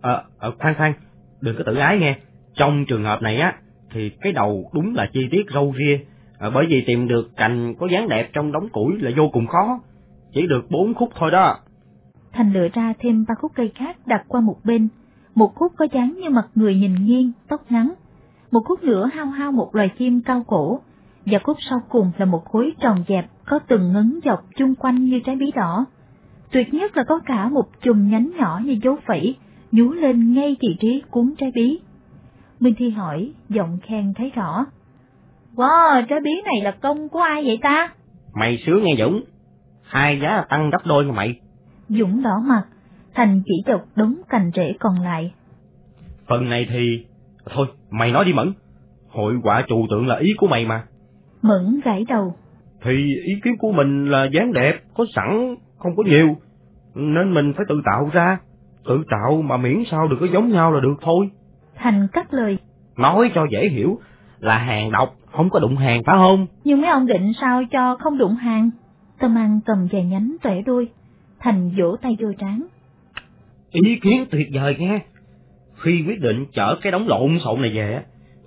Ờ, à, khoan khoan, đừng có tự ái nghe. Trong trường hợp này á, thì cái đầu đúng là chi tiết râu ria, à, bởi vì tìm được cành có dáng đẹp trong đống củi là vô cùng khó. Chỉ được bốn khúc thôi đó. Thành lựa ra thêm ba khúc cây khác đặt qua một bên. Một khúc có dáng như mặt người nhìn nghiêng, tóc ngắn. Một khúc nữa hao hao một loài chim cao cổ. Và khúc sau cùng là một khối tròn dẹp có từng ngấn dọc chung quanh như trái bí đỏ. Tuyệt nhất là có cả một chùm nhánh nhỏ như dấu phẩy, nhú lên ngay vị trí cuốn trái bí. Minh Thi hỏi, giọng khen thấy rõ. Wow, trái bí này là công của ai vậy ta? Mày sướng nghe Dũng, hai giá tăng gấp đôi mà mày. Dũng đỏ mặt, Thành chỉ chọc đống cành rễ còn lại. Phần này thì... Thôi, mày nói đi Mẫn. Hội quả trù tượng là ý của mày mà. Mẫn gãi đầu. Thì ý kiến của mình là dáng đẹp, có sẵn, không có nhiều. Nên mình phải tự tạo ra. Tự tạo mà miễn sao đừng có giống nhau là được thôi. Thành cắt lời. Nói cho dễ hiểu là hàng độc, không có đụng hàng phải không? Nhưng mấy ông định sao cho không đụng hàng? Tâm An cầm vài nhánh tể đôi. Thành vỗ tay vô trán. Ý kiến tuyệt vời nghe. Khi quyết định chở cái đống lộn xộn này về,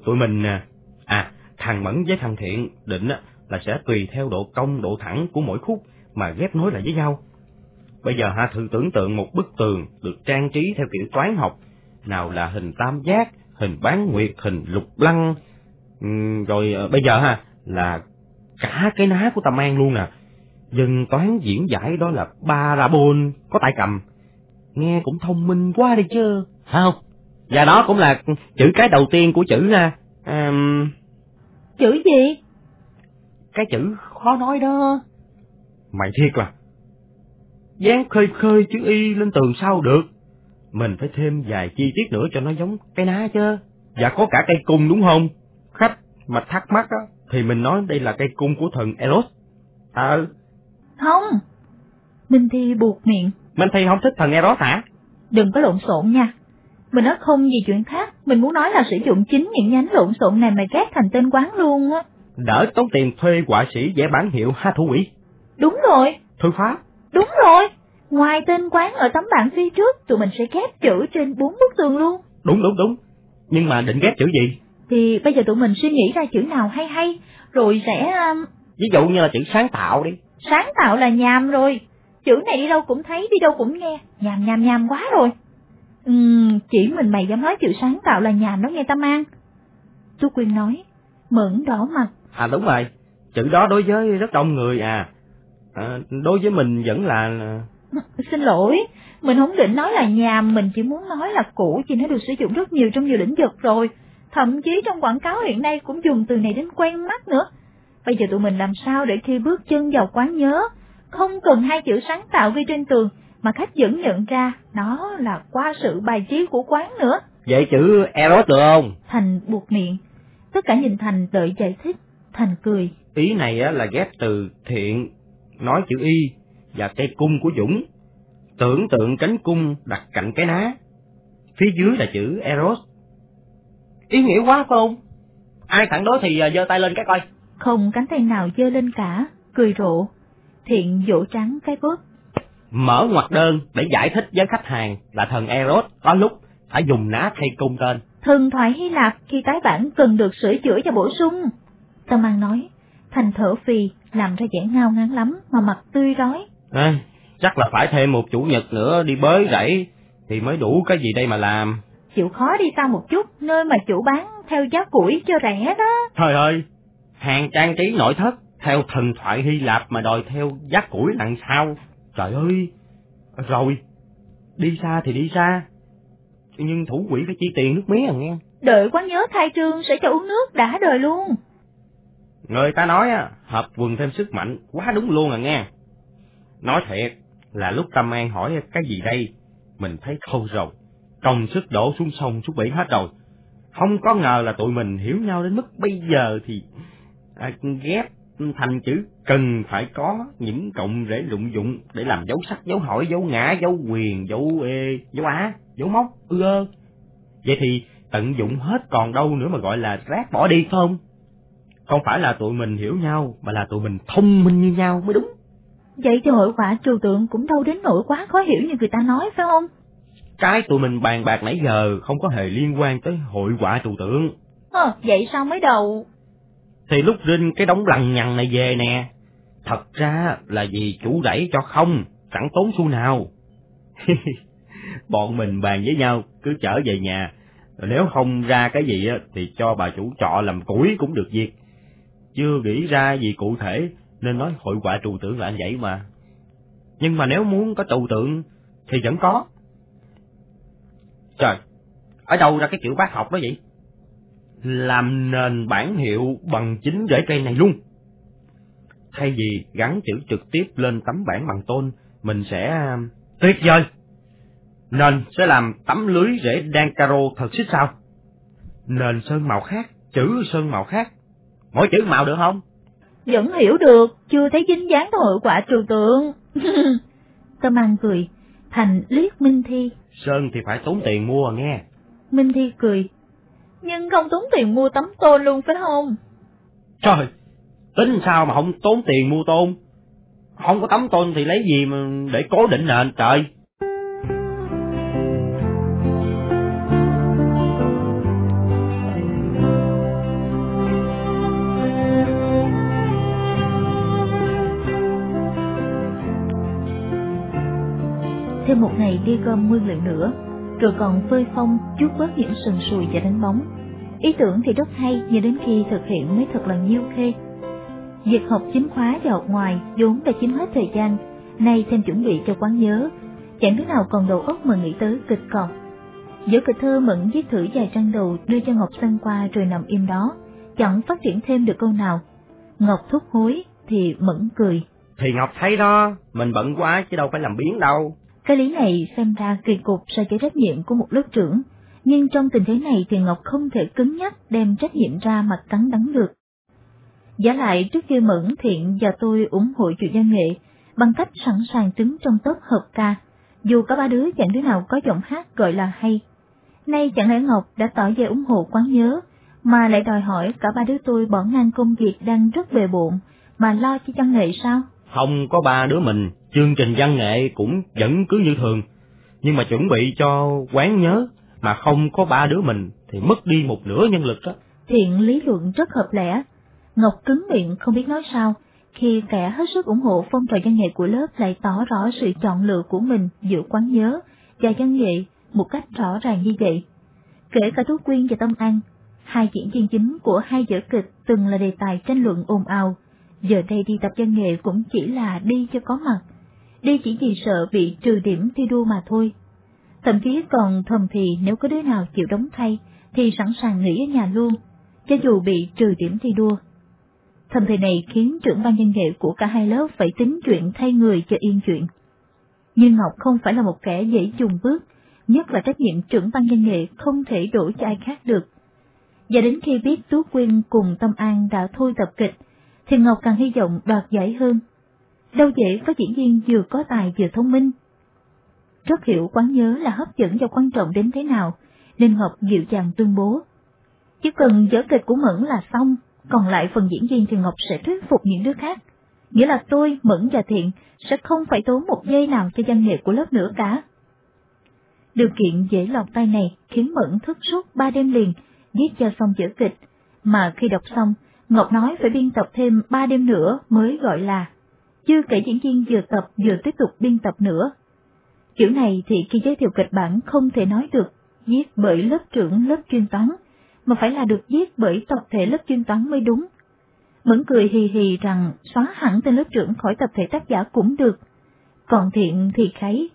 tụi mình, à, à, thằng Mẫn với thằng Thiện định là sẽ tùy theo độ cong, độ thẳng của mỗi khúc mà ghép nối lại với nhau. Bây giờ ha thử tưởng tượng một bức tường được trang trí theo kiểu toán học, nào là hình tam giác, hình bán nguyệt, hình lục lăng, uhm, rồi uh, bây giờ ha là cả cái ná của Tâm An luôn nè. Dân toán diễn giải đó là parabol có tay cầm. Nghe cũng thông minh quá đi chứ, không? Và đó cũng là chữ cái đầu tiên của chữ nè. Um... Chữ gì? Cái chữ khó nói đó. Mày thiệt là dán khơi khơi chữ y lên tường sao được. Mình phải thêm vài chi tiết nữa cho nó giống cái ná chứ. Và có cả cây cung đúng không? Khách mà thắc mắc á, thì mình nói đây là cây cung của thần Eros. Ờ. Không. Minh Thi buộc miệng. Minh Thi không thích thần Eros hả? Đừng có lộn xộn nha. Mình nói không gì chuyện khác, mình muốn nói là sử dụng chính những nhánh lộn xộn này mà ghét thành tên quán luôn á. Đỡ tốn tiền thuê họa sĩ vẽ bản hiệu ha thủ quỷ. Đúng rồi. Thư pháp. Đúng rồi. Ngoài tên quán ở tấm bảng phía trước, tụi mình sẽ ghép chữ trên bốn bức tường luôn. Đúng đúng đúng. Nhưng mà định ghép chữ gì? Thì bây giờ tụi mình suy nghĩ ra chữ nào hay hay, rồi sẽ... Um... Ví dụ như là chữ sáng tạo đi. Sáng tạo là nhàm rồi. Chữ này đi đâu cũng thấy, đi đâu cũng nghe. Nhàm nhàm nhàm quá rồi. Ừm, chỉ mình mày dám nói chữ sáng tạo là nhàm đó nghe Tâm An. Tú Quyên nói, mẫn đỏ mặt. À đúng rồi, chữ đó đối với rất đông người à. à đối với mình vẫn là... Xin lỗi, mình không định nói là nhàm, mình chỉ muốn nói là cũ chỉ nó được sử dụng rất nhiều trong nhiều lĩnh vực rồi. Thậm chí trong quảng cáo hiện nay cũng dùng từ này đến quen mắt nữa. Bây giờ tụi mình làm sao để khi bước chân vào quán nhớ, không cần hai chữ sáng tạo ghi trên tường, mà khách vẫn nhận ra nó là qua sự bài trí của quán nữa. Vậy chữ Eros được không? Thành buộc miệng. Tất cả nhìn Thành đợi giải thích. Thành cười. Ý này á là ghép từ thiện, nói chữ y, và cây cung của Dũng. Tưởng tượng cánh cung đặt cạnh cái ná. Phía dưới là chữ Eros. Ý nghĩa quá phải không? Ai phản đối thì à, giơ tay lên cái coi. Không cánh tay nào giơ lên cả, cười rộ. Thiện vỗ trắng cái bóp mở ngoặc đơn để giải thích với khách hàng là thần Eros có lúc phải dùng ná thay cung tên. Thần thoại Hy Lạp khi tái bản cần được sửa chữa và bổ sung. Tâm An nói, thành thở phì, làm ra vẻ ngao ngán lắm mà mặt tươi rói. À, chắc là phải thêm một chủ nhật nữa đi bới rẫy thì mới đủ cái gì đây mà làm. Chịu khó đi xa một chút, nơi mà chủ bán theo giá củi cho rẻ đó. Trời ơi, hàng trang trí nội thất theo thần thoại Hy Lạp mà đòi theo giá củi làm sao? Trời ơi, rồi, đi xa thì đi xa, nhưng thủ quỹ phải chi tiền nước mía à nghe. Đợi quán nhớ khai trương sẽ cho uống nước đã đời luôn. Người ta nói á, hợp quần thêm sức mạnh, quá đúng luôn à nghe. Nói thiệt, là lúc Tâm An hỏi cái gì đây, mình thấy thôi rồi, công sức đổ xuống sông xuống biển hết rồi. Không có ngờ là tụi mình hiểu nhau đến mức bây giờ thì à, ghép thành chữ cần phải có những cộng rễ lụng dụng để làm dấu sắc, dấu hỏi, dấu ngã, dấu quyền, dấu ê, dấu á, dấu móc, ư ơ. Vậy thì tận dụng hết còn đâu nữa mà gọi là rác bỏ đi không? Không phải là tụi mình hiểu nhau, mà là tụi mình thông minh như nhau mới đúng. Vậy thì hội quả trừu tượng cũng đâu đến nỗi quá khó hiểu như người ta nói phải không? Cái tụi mình bàn bạc nãy giờ không có hề liên quan tới hội quả trừu tượng. Ờ, vậy sao mới đầu? Thì lúc rinh cái đống lằng nhằng này về nè, thật ra là vì chủ đẩy cho không, chẳng tốn xu nào. Bọn mình bàn với nhau, cứ trở về nhà, nếu không ra cái gì thì cho bà chủ trọ làm củi cũng được việc. Chưa nghĩ ra gì cụ thể nên nói hội quả trừu tượng là anh vậy mà. Nhưng mà nếu muốn có trừu tượng thì vẫn có. Trời, ở đâu ra cái kiểu bác học đó vậy? Làm nền bản hiệu bằng chính rễ cây này luôn. Thay vì gắn chữ trực tiếp lên tấm bản bằng tôn, mình sẽ... Um, tuyệt vời! Nền sẽ làm tấm lưới rễ đan caro thật xích sao? Nền sơn màu khác, chữ sơn màu khác. Mỗi chữ màu được không? Vẫn hiểu được, chưa thấy dính dáng tới hội quả trừu tượng. Tâm An cười, Thành liếc Minh Thi. Sơn thì phải tốn tiền mua nghe. Minh Thi cười, nhưng không tốn tiền mua tấm tôn luôn phải không? Trời, tính sao mà không tốn tiền mua tôn? Không có tấm tôn thì lấy gì mà để cố định nền trời? Thêm một ngày đi gom nguyên liệu nữa, rồi còn phơi phong chút bớt những sừng sùi và đánh bóng. Ý tưởng thì rất hay nhưng đến khi thực hiện mới thật là nhiêu khê. Việc học chính khóa và học ngoài vốn đã chiếm hết thời gian, nay thêm chuẩn bị cho quán nhớ, chẳng đứa nào còn đầu óc mà nghĩ tới kịch còn. Giữa kịch thơ Mẫn viết thử vài trang đầu đưa cho Ngọc xem qua rồi nằm im đó, chẳng phát triển thêm được câu nào. Ngọc thúc hối thì Mẫn cười. Thì Ngọc thấy đó, mình bận quá chứ đâu phải làm biến đâu. Cái lý này xem ra kỳ cục so với trách nhiệm của một lớp trưởng, nhưng trong tình thế này thì Ngọc không thể cứng nhắc đem trách nhiệm ra mặt cắn đắng được. Giả lại trước kia Mẫn Thiện và tôi ủng hộ chuyện văn nghệ bằng cách sẵn sàng đứng trong tốp hợp ca, dù có ba đứa chẳng đứa nào có giọng hát gọi là hay. Nay chẳng lẽ Ngọc đã tỏ ra ủng hộ quán nhớ, mà lại đòi hỏi cả ba đứa tôi bỏ ngang công việc đang rất bề bộn, mà lo cho văn nghệ sao? Không có ba đứa mình, chương trình văn nghệ cũng vẫn cứ như thường, nhưng mà chuẩn bị cho quán nhớ mà không có ba đứa mình thì mất đi một nửa nhân lực đó. Thiện lý luận rất hợp lẽ. Ngọc cứng miệng không biết nói sao, khi kẻ hết sức ủng hộ phong trào văn nghệ của lớp lại tỏ rõ sự chọn lựa của mình giữa quán nhớ và văn nghệ một cách rõ ràng như vậy. Kể cả Tú Quyên và Tâm An, hai diễn viên chính của hai vở kịch từng là đề tài tranh luận ồn ào, giờ đây đi tập văn nghệ cũng chỉ là đi cho có mặt, đi chỉ vì sợ bị trừ điểm thi đua mà thôi. Thậm chí còn thầm thì nếu có đứa nào chịu đóng thay thì sẵn sàng nghỉ ở nhà luôn, cho dù bị trừ điểm thi đua. Thầm thì này khiến trưởng ban nhân nghệ của cả hai lớp phải tính chuyện thay người cho yên chuyện. Nhưng Ngọc không phải là một kẻ dễ dùng bước, nhất là trách nhiệm trưởng ban nhân nghệ không thể đổ cho ai khác được. Và đến khi biết Tú Quyên cùng Tâm An đã thôi tập kịch, thì Ngọc càng hy vọng đoạt giải hơn. Đâu dễ có diễn viên vừa có tài vừa thông minh. Rất hiểu quán nhớ là hấp dẫn và quan trọng đến thế nào, nên Ngọc dịu dàng tuyên bố. Chỉ cần vở kịch của Mẫn là xong, còn lại phần diễn viên thì Ngọc sẽ thuyết phục những đứa khác. Nghĩa là tôi, Mẫn và Thiện sẽ không phải tốn một giây nào cho văn nghệ của lớp nữa cả. Điều kiện dễ lọt tay này khiến Mẫn thức suốt ba đêm liền, viết cho xong vở kịch, mà khi đọc xong, Ngọc nói phải biên tập thêm ba đêm nữa mới gọi là, chưa kể diễn viên vừa tập vừa tiếp tục biên tập nữa. Kiểu này thì khi giới thiệu kịch bản không thể nói được viết bởi lớp trưởng lớp chuyên toán, mà phải là được viết bởi tập thể lớp chuyên toán mới đúng. Mẫn cười hì hì rằng xóa hẳn tên lớp trưởng khỏi tập thể tác giả cũng được. Còn thiện thì khấy.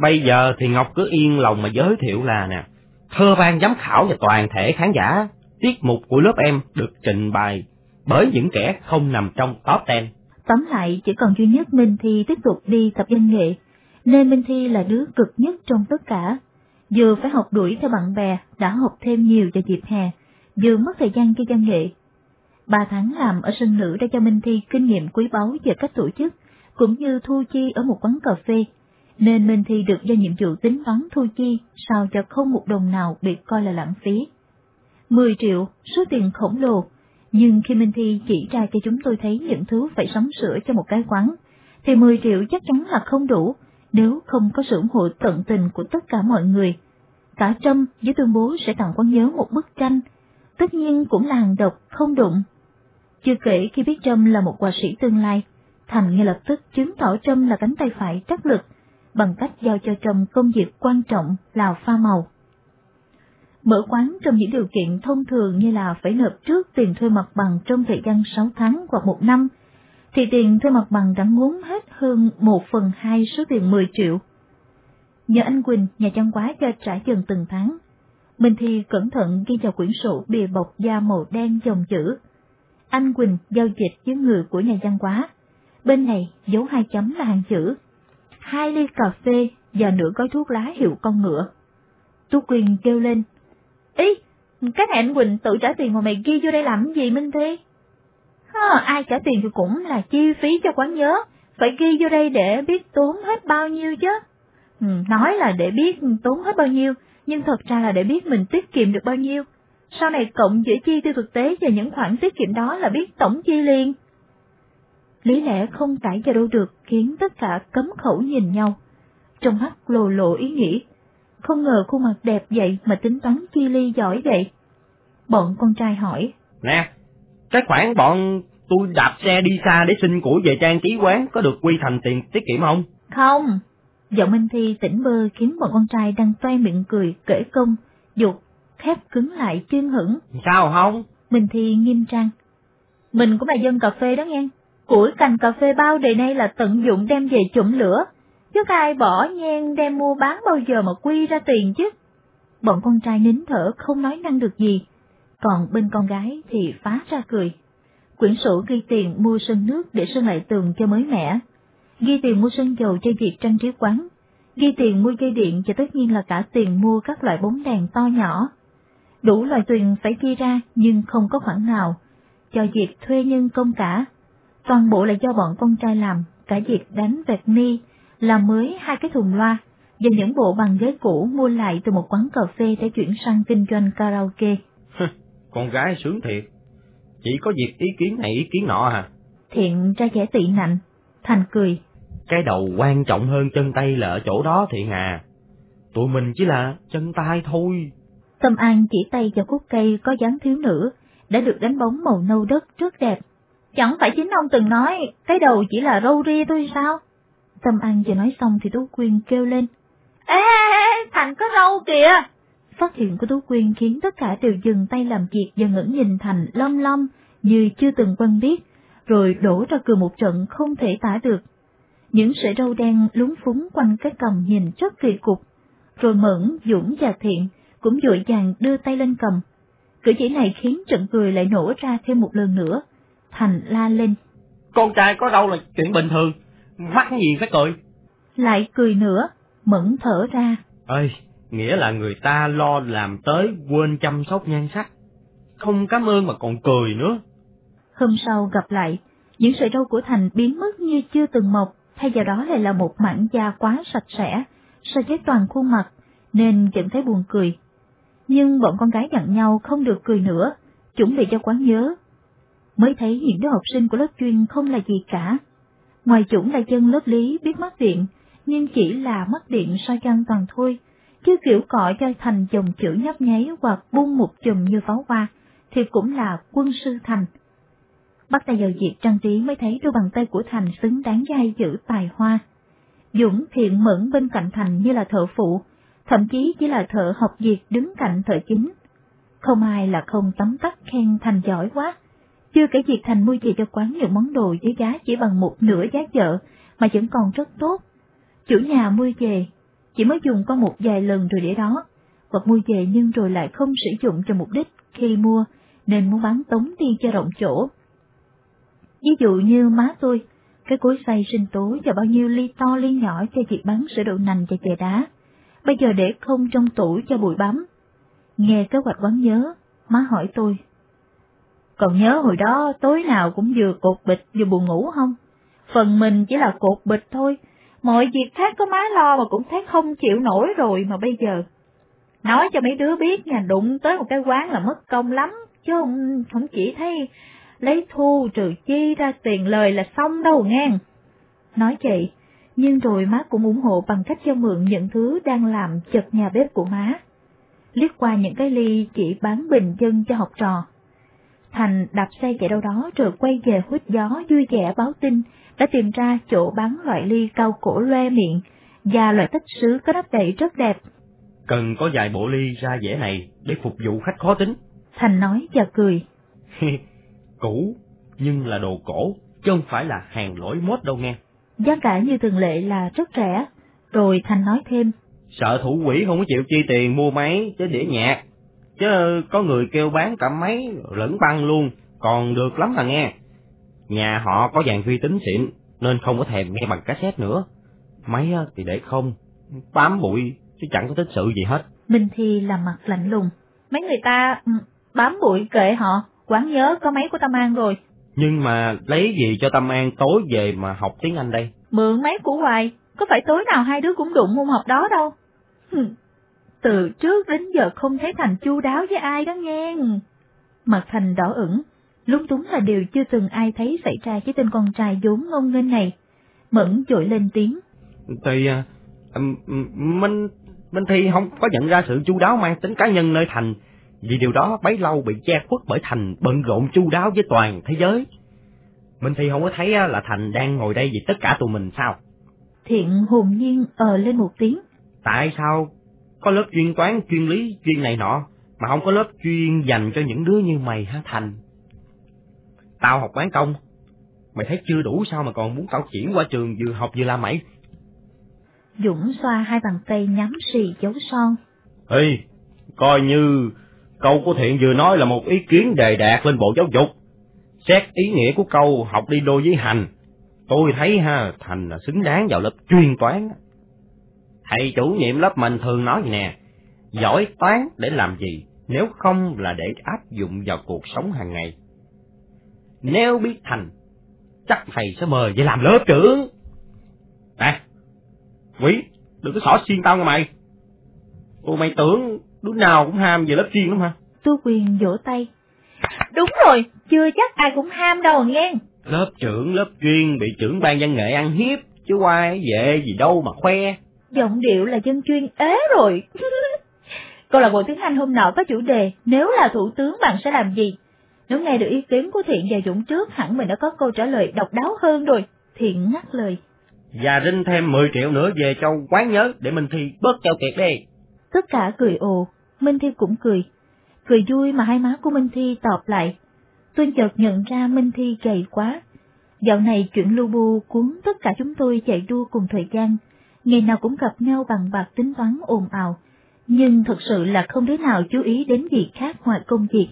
Bây giờ thì Ngọc cứ yên lòng mà giới thiệu là nè, thơ ban giám khảo và toàn thể khán giả, tiết mục của lớp em được trình bày bởi những kẻ không nằm trong top 10. Tóm lại chỉ còn duy nhất Minh Thi tiếp tục đi tập văn nghệ, nên Minh Thi là đứa cực nhất trong tất cả. Vừa phải học đuổi theo bạn bè, đã học thêm nhiều cho dịp hè, vừa mất thời gian cho văn nghệ. Ba tháng làm ở sân nữ đã cho Minh Thi kinh nghiệm quý báu về cách tổ chức, cũng như thu chi ở một quán cà phê, nên Minh Thi được giao nhiệm vụ tính toán thu chi sao cho không một đồng nào bị coi là lãng phí. 10 triệu, số tiền khổng lồ, nhưng khi Minh Thi chỉ ra cho chúng tôi thấy những thứ phải sắm sửa cho một cái quán, thì 10 triệu chắc chắn là không đủ nếu không có sự ủng hộ tận tình của tất cả mọi người. Cả Trâm với tuyên bố sẽ tặng quán nhớ một bức tranh, tất nhiên cũng là hàng độc, không đụng. Chưa kể khi biết Trâm là một họa sĩ tương lai, Thành ngay lập tức chứng tỏ Trâm là cánh tay phải chắc lực, bằng cách giao cho Trâm công việc quan trọng là pha màu. Mở quán trong những điều kiện thông thường như là phải nộp trước tiền thuê mặt bằng trong thời gian 6 tháng hoặc một năm, thì tiền thuê mặt bằng đã ngốn hết hơn một phần hai số tiền 10 triệu. Nhờ anh Quỳnh, nhà văn quá cho trả dần từng tháng. Mình thì cẩn thận ghi vào quyển sổ bìa bọc da màu đen dòng chữ. Anh Quỳnh giao dịch với người của nhà văn quá. Bên này dấu hai chấm là hàng chữ. Hai ly cà phê và nửa gói thuốc lá hiệu con ngựa. Tú Quỳnh kêu lên. Ý, cái hẹn Quỳnh tự trả tiền mà mày ghi vô đây làm gì Minh Thi? Hơ, ai trả tiền thì cũng là chi phí cho quán nhớ, phải ghi vô đây để biết tốn hết bao nhiêu chứ. Ừ, nói là để biết tốn hết bao nhiêu, nhưng thật ra là để biết mình tiết kiệm được bao nhiêu. Sau này cộng giữa chi tiêu thực tế và những khoản tiết kiệm đó là biết tổng chi liền. Lý lẽ không cãi cho đâu được khiến tất cả cấm khẩu nhìn nhau. Trong mắt lồ lộ ý nghĩ, không ngờ khuôn mặt đẹp vậy mà tính toán chi ly giỏi vậy. Bọn con trai hỏi. Nè, cái khoản bọn tôi đạp xe đi xa để xin của về trang trí quán có được quy thành tiền tiết kiệm không? Không. Giọng Minh Thi tỉnh bơ khiến bọn con trai đang toe miệng cười kể công, dục, khép cứng lại chuyên hững. Sao không? Minh Thi nghiêm trang. Mình cũng là dân cà phê đó nghe. Củi cành cà phê bao đời nay là tận dụng đem về chụm lửa, chứ ai bỏ nhen đem mua bán bao giờ mà quy ra tiền chứ. Bọn con trai nín thở không nói năng được gì, còn bên con gái thì phá ra cười. Quyển sổ ghi tiền mua sân nước để sơn lại tường cho mới mẻ, ghi tiền mua sân dầu cho việc trang trí quán, ghi tiền mua dây điện cho tất nhiên là cả tiền mua các loại bóng đèn to nhỏ. Đủ loại tiền phải ghi ra nhưng không có khoản nào, cho việc thuê nhân công cả. Toàn bộ là do bọn con trai làm, cả việc đánh vẹt ni, làm mới hai cái thùng loa, và những bộ bằng ghế cũ mua lại từ một quán cà phê để chuyển sang kinh doanh karaoke. Con gái sướng thiệt, chỉ có việc ý kiến này ý kiến nọ à? Thiện ra vẻ tị nạnh, Thành cười. Cái đầu quan trọng hơn chân tay là ở chỗ đó Thiện à. Tụi mình chỉ là chân tay thôi. Tâm An chỉ tay vào khúc cây có dáng thiếu nữ, đã được đánh bóng màu nâu đất rất đẹp. Chẳng phải chính ông từng nói, cái đầu chỉ là râu ria thôi sao? Tâm An vừa nói xong thì Tú Quyên kêu lên. Ê, Thành có râu kìa! Phát hiện của Tú Quyên khiến tất cả đều dừng tay làm việc và ngẩng nhìn Thành lâm lâm như chưa từng quen biết, rồi đổ ra cười một trận không thể tả được. Những sợi râu đen lúng phúng quanh cái cầm nhìn rất kỳ cục, rồi Mẫn, Dũng và Thiện cũng vội vàng đưa tay lên cầm. Cử chỉ này khiến trận cười lại nổ ra thêm một lần nữa. Thành la lên. Con trai có râu là chuyện bình thường, mắc gì phải cười. Lại cười nữa, Mẫn thở ra. Ơi, nghĩa là người ta lo làm tới quên chăm sóc nhan sắc. Không cảm ơn mà còn cười nữa. Hôm sau gặp lại, những sợi râu của Thành biến mất như chưa từng mọc, thay vào đó lại là một mảng da quá sạch sẽ, so với toàn khuôn mặt, nên vẫn thấy buồn cười. Nhưng bọn con gái dặn nhau không được cười nữa, chuẩn bị cho quán nhớ. Mới thấy những đứa học sinh của lớp chuyên không là gì cả. Ngoài chủng là chân lớp lý biết mắc điện, nhưng chỉ là mắc điện soi cho toàn thôi, chứ kiểu cọ cho thành dòng chữ nhấp nháy hoặc bung một chùm như pháo hoa, thì cũng là quân sư thành. Bắt tay vào việc trang trí mới thấy đôi bàn tay của Thành xứng đáng với giữ tài hoa. Dũng thiện mẫn bên cạnh Thành như là thợ phụ, thậm chí chỉ là thợ học việc đứng cạnh thợ chính. Không ai là không tấm tắc khen Thành giỏi quá. Chưa kể việc Thành mua về cho quán nhiều món đồ với giá chỉ bằng một nửa giá chợ mà vẫn còn rất tốt. Chủ nhà mua về, chỉ mới dùng có một vài lần rồi để đó, hoặc mua về nhưng rồi lại không sử dụng cho mục đích khi mua, nên muốn bán tống đi cho rộng chỗ. Ví dụ như má tôi, cái cối xay sinh tố và bao nhiêu ly to ly nhỏ cho việc bán sữa đậu nành và chè đá, bây giờ để không trong tủ cho bụi bám. Nghe kế hoạch quán nhớ, má hỏi tôi. Còn nhớ hồi đó tối nào cũng vừa cột bịch vừa buồn ngủ không? Phần mình chỉ là cột bịch thôi, mọi việc khác có má lo mà cũng thấy không chịu nổi rồi mà bây giờ. Nói cho mấy đứa biết nha, đụng tới một cái quán là mất công lắm, chứ không, không chỉ thấy lấy thu trừ chi ra tiền lời là xong đâu nghe. Nói vậy, nhưng rồi má cũng ủng hộ bằng cách cho mượn những thứ đang làm chật nhà bếp của má. Liếc qua những cái ly chỉ bán bình dân cho học trò. Thành đạp xe chạy đâu đó rồi quay về hút gió vui vẻ báo tin đã tìm ra chỗ bán loại ly cao cổ loe miệng và loại tách sứ có nắp đậy rất đẹp. Cần có vài bộ ly ra dẻ này để phục vụ khách khó tính. Thành nói và cười. Cũ, nhưng là đồ cổ, chứ không phải là hàng lỗi mốt đâu nghe. Giá cả như thường lệ là rất rẻ, rồi Thành nói thêm. Sợ thủ quỷ không có chịu chi tiền mua máy chứ đĩa nhạc, chứ có người kêu bán cả máy lẫn băng luôn, còn được lắm là nghe. Nhà họ có dàn vi tính xịn, nên không có thèm nghe bằng cassette nữa. Máy thì để không, bám bụi, chứ chẳng có tích sự gì hết. Minh Thi làm mặt lạnh lùng. Mấy người ta ừ, bám bụi kệ họ, quán nhớ có máy của Tâm An rồi. Nhưng mà lấy gì cho Tâm An tối về mà học tiếng Anh đây? Mượn máy của Hoài, có phải tối nào hai đứa cũng đụng môn học đó đâu. Từ trước đến giờ không thấy Thành chu đáo với ai đó nghe. Mặt Thành đỏ ửng, lúng túng là điều chưa từng ai thấy xảy ra với tên con trai vốn ngông nghênh này. Mẫn dội lên tiếng. Thì uh, Minh Minh Thi không có nhận ra sự chu đáo mang tính cá nhân nơi Thành, vì điều đó bấy lâu bị che khuất bởi Thành bận rộn chu đáo với toàn thế giới. Minh Thi không có thấy là Thành đang ngồi đây vì tất cả tụi mình sao? Thiện hồn nhiên ờ lên một tiếng. Tại sao có lớp chuyên toán, chuyên lý, chuyên này nọ, mà không có lớp chuyên dành cho những đứa như mày hả Thành? Tao học quán công, mày thấy chưa đủ sao mà còn muốn tao chuyển qua trường vừa học vừa làm mày? Dũng xoa hai bàn tay nhắm xì dấu son. Ê, coi như câu của Thiện vừa nói là một ý kiến đề đạt lên Bộ Giáo dục. Xét ý nghĩa của câu học đi đôi với hành. Tôi thấy ha, Thành là xứng đáng vào lớp chuyên toán. Thầy chủ nhiệm lớp mình thường nói nè, giỏi toán để làm gì, nếu không là để áp dụng vào cuộc sống hàng ngày. Nếu biết Thành, chắc thầy sẽ mời về làm lớp trưởng. À, Quý, đừng có xỏ xiên tao nghe mày. Ủa mày tưởng đứa nào cũng ham về lớp chuyên lắm hả? Tu quyền vỗ tay. Đúng rồi, chưa chắc ai cũng ham đâu nghe. Lớp trưởng, lớp chuyên bị trưởng ban văn nghệ ăn hiếp, chứ ai về gì đâu mà khoe. Giọng điệu là dân chuyên ế rồi. Câu lạc bộ tiếng Anh hôm nọ có chủ đề, nếu là thủ tướng bạn sẽ làm gì? Nếu nghe được ý kiến của Thiện và Dũng trước, hẳn mình đã có câu trả lời độc đáo hơn rồi. Thiện ngắt lời. Và rinh thêm 10 triệu nữa về cho quán nhớ để Minh Thi bớt treo kiệt đi. Tất cả cười ồ, Minh Thi cũng cười. Cười vui mà hai má của Minh Thi tọp lại. Tôi chợt nhận ra Minh Thi gầy quá. Dạo này chuyện lưu bu cuốn tất cả chúng tôi chạy đua cùng thời gian, ngày nào cũng gặp nhau bằng bạc tính toán ồn ào, nhưng thực sự là không đứa nào chú ý đến gì khác ngoài công việc.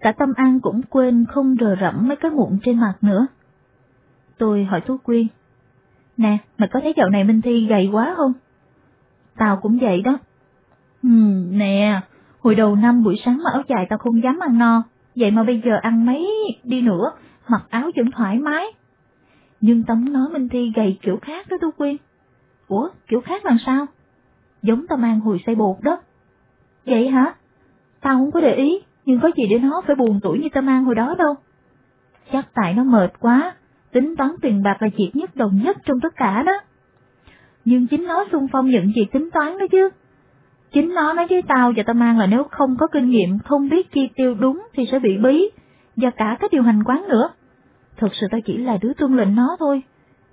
Cả tâm an cũng quên không rờ rẫm mấy cái mụn trên mặt nữa. Tôi hỏi Tú Quyên, Nè, mày có thấy dạo này Minh Thi gầy quá không? Tao cũng vậy đó. Ừ, nè, hồi đầu năm buổi sáng mà áo dài tao không dám ăn no, vậy mà bây giờ ăn mấy đi nữa, mặc áo vẫn thoải mái. Nhưng tao nói Minh Thi gầy kiểu khác đó Tú Quyên. Ủa, kiểu khác làm sao? Giống tao mang hồi xây bột đó. Vậy hả? Tao không có để ý, nhưng có gì để nó phải buồn tuổi như tao mang hồi đó đâu. Chắc tại nó mệt quá, tính toán tiền bạc là việc nhất đồng nhất trong tất cả đó. Nhưng chính nó xung phong nhận việc tính toán đó chứ. Chính nó nói với tao và tao mang là nếu không có kinh nghiệm, không biết chi tiêu đúng thì sẽ bị bí, và cả cái điều hành quán nữa. Thực sự tao chỉ là đứa tuân lệnh nó thôi.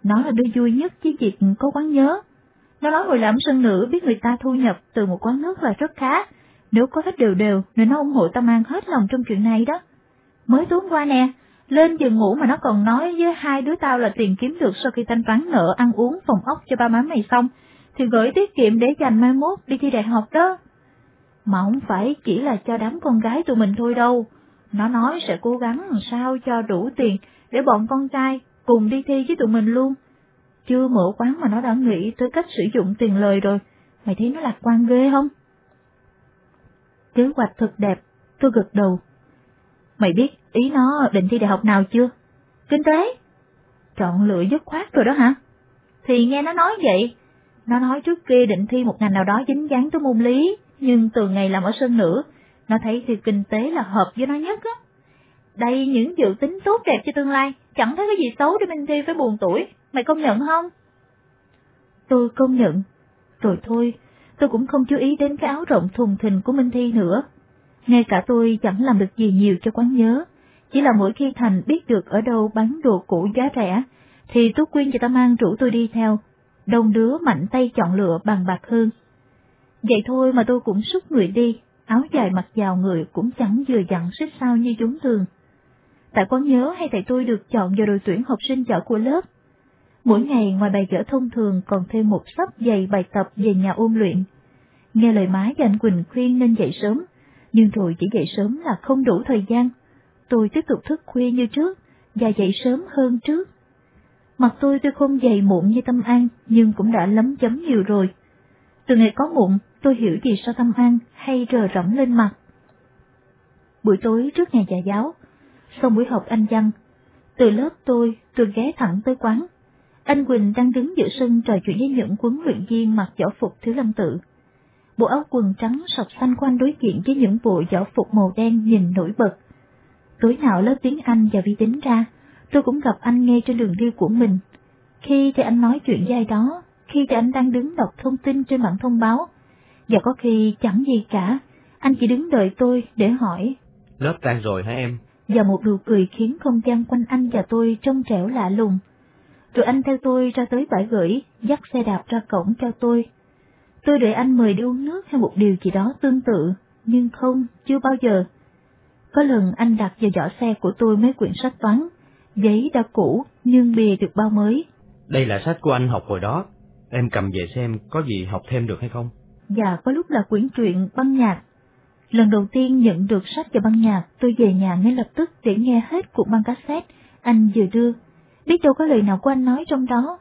Nó là đứa vui nhất chứ việc có quán nhớ. Nó nói hồi làm sân nữ biết người ta thu nhập từ một quán nước là rất khá. Nếu có hết đều đều nên nó ủng hộ Tâm mang hết lòng trong chuyện này đó. Mới tối qua nè, lên giường ngủ mà nó còn nói với hai đứa tao là tiền kiếm được sau khi thanh toán nợ ăn uống phòng ốc cho ba má mày xong, thì gửi tiết kiệm để dành mai mốt đi thi đại học đó. Mà không phải chỉ là cho đám con gái tụi mình thôi đâu. Nó nói sẽ cố gắng làm sao cho đủ tiền để bọn con trai cùng đi thi với tụi mình luôn. Chưa mở quán mà nó đã nghĩ tới cách sử dụng tiền lời rồi. Mày thấy nó lạc quan ghê không? Kế hoạch thật đẹp, tôi gật đầu. Mày biết Ý nó định thi đại học nào chưa? Kinh tế. Chọn lựa dứt khoát rồi đó hả? Thì nghe nó nói vậy. Nó nói trước kia định thi một ngành nào đó dính dáng tới môn lý, nhưng từ ngày làm ở sân nữ, nó thấy thì kinh tế là hợp với nó nhất á. Đây những dự tính tốt đẹp cho tương lai, chẳng thấy cái gì xấu để Minh Thi phải buồn tuổi, mày công nhận không? Tôi công nhận. Rồi thôi, tôi cũng không chú ý đến cái áo rộng thùng thình của Minh Thi nữa. Ngay cả tôi chẳng làm được gì nhiều cho quán nhớ, chỉ là mỗi khi Thành biết được ở đâu bán đồ cũ giá rẻ, thì Tú Quyên cho ta mang rủ tôi đi theo, đông đứa mạnh tay chọn lựa bằng bạc hơn. Vậy thôi mà tôi cũng xúc người đi, áo dài mặc vào người cũng chẳng vừa dặn xích sao như chúng thường. Tại quán nhớ hay tại tôi được chọn vào đội tuyển học sinh giỏi của lớp. Mỗi ngày ngoài bài vở thông thường còn thêm một sắp dày bài tập về nhà ôn luyện. Nghe lời má và anh Quỳnh khuyên nên dậy sớm, nhưng rồi chỉ dậy sớm là không đủ thời gian. Tôi tiếp tục thức khuya như trước, và dậy sớm hơn trước. Mặt tôi tôi không dày muộn như Tâm An, nhưng cũng đã lấm chấm nhiều rồi. Từ ngày có mụn, tôi hiểu vì sao Tâm An hay rờ rẫm lên mặt. Buổi tối trước ngày nhà giáo, sau buổi học anh văn, từ lớp tôi, tôi ghé thẳng tới quán. Anh Quỳnh đang đứng giữa sân trò chuyện với những huấn luyện viên mặc võ phục thứ lâm tự. Bộ áo quần trắng sọc xanh quanh đối diện với những bộ võ phục màu đen nhìn nổi bật. Tối nào lớp tiếng Anh và vi tính ra, tôi cũng gặp anh ngay trên đường đi của mình. Khi thì anh nói chuyện với ai đó, khi thì anh đang đứng đọc thông tin trên bảng thông báo, và có khi chẳng gì cả, anh chỉ đứng đợi tôi để hỏi. Lớp tan rồi hả em? Và một nụ cười khiến không gian quanh anh và tôi trong trẻo lạ lùng. Rồi anh theo tôi ra tới bãi gửi, dắt xe đạp ra cổng cho tôi. Tôi đợi anh mời đi uống nước hay một điều gì đó tương tự, nhưng không, chưa bao giờ. Có lần anh đặt vào giỏ xe của tôi mấy quyển sách toán, giấy đã cũ nhưng bìa được bao mới. Đây là sách của anh học hồi đó, em cầm về xem có gì học thêm được hay không? Và có lúc là quyển truyện băng nhạc. Lần đầu tiên nhận được sách và băng nhạc, tôi về nhà ngay lập tức để nghe hết cuộc băng cassette anh vừa đưa. Biết đâu có lời nào của anh nói trong đó.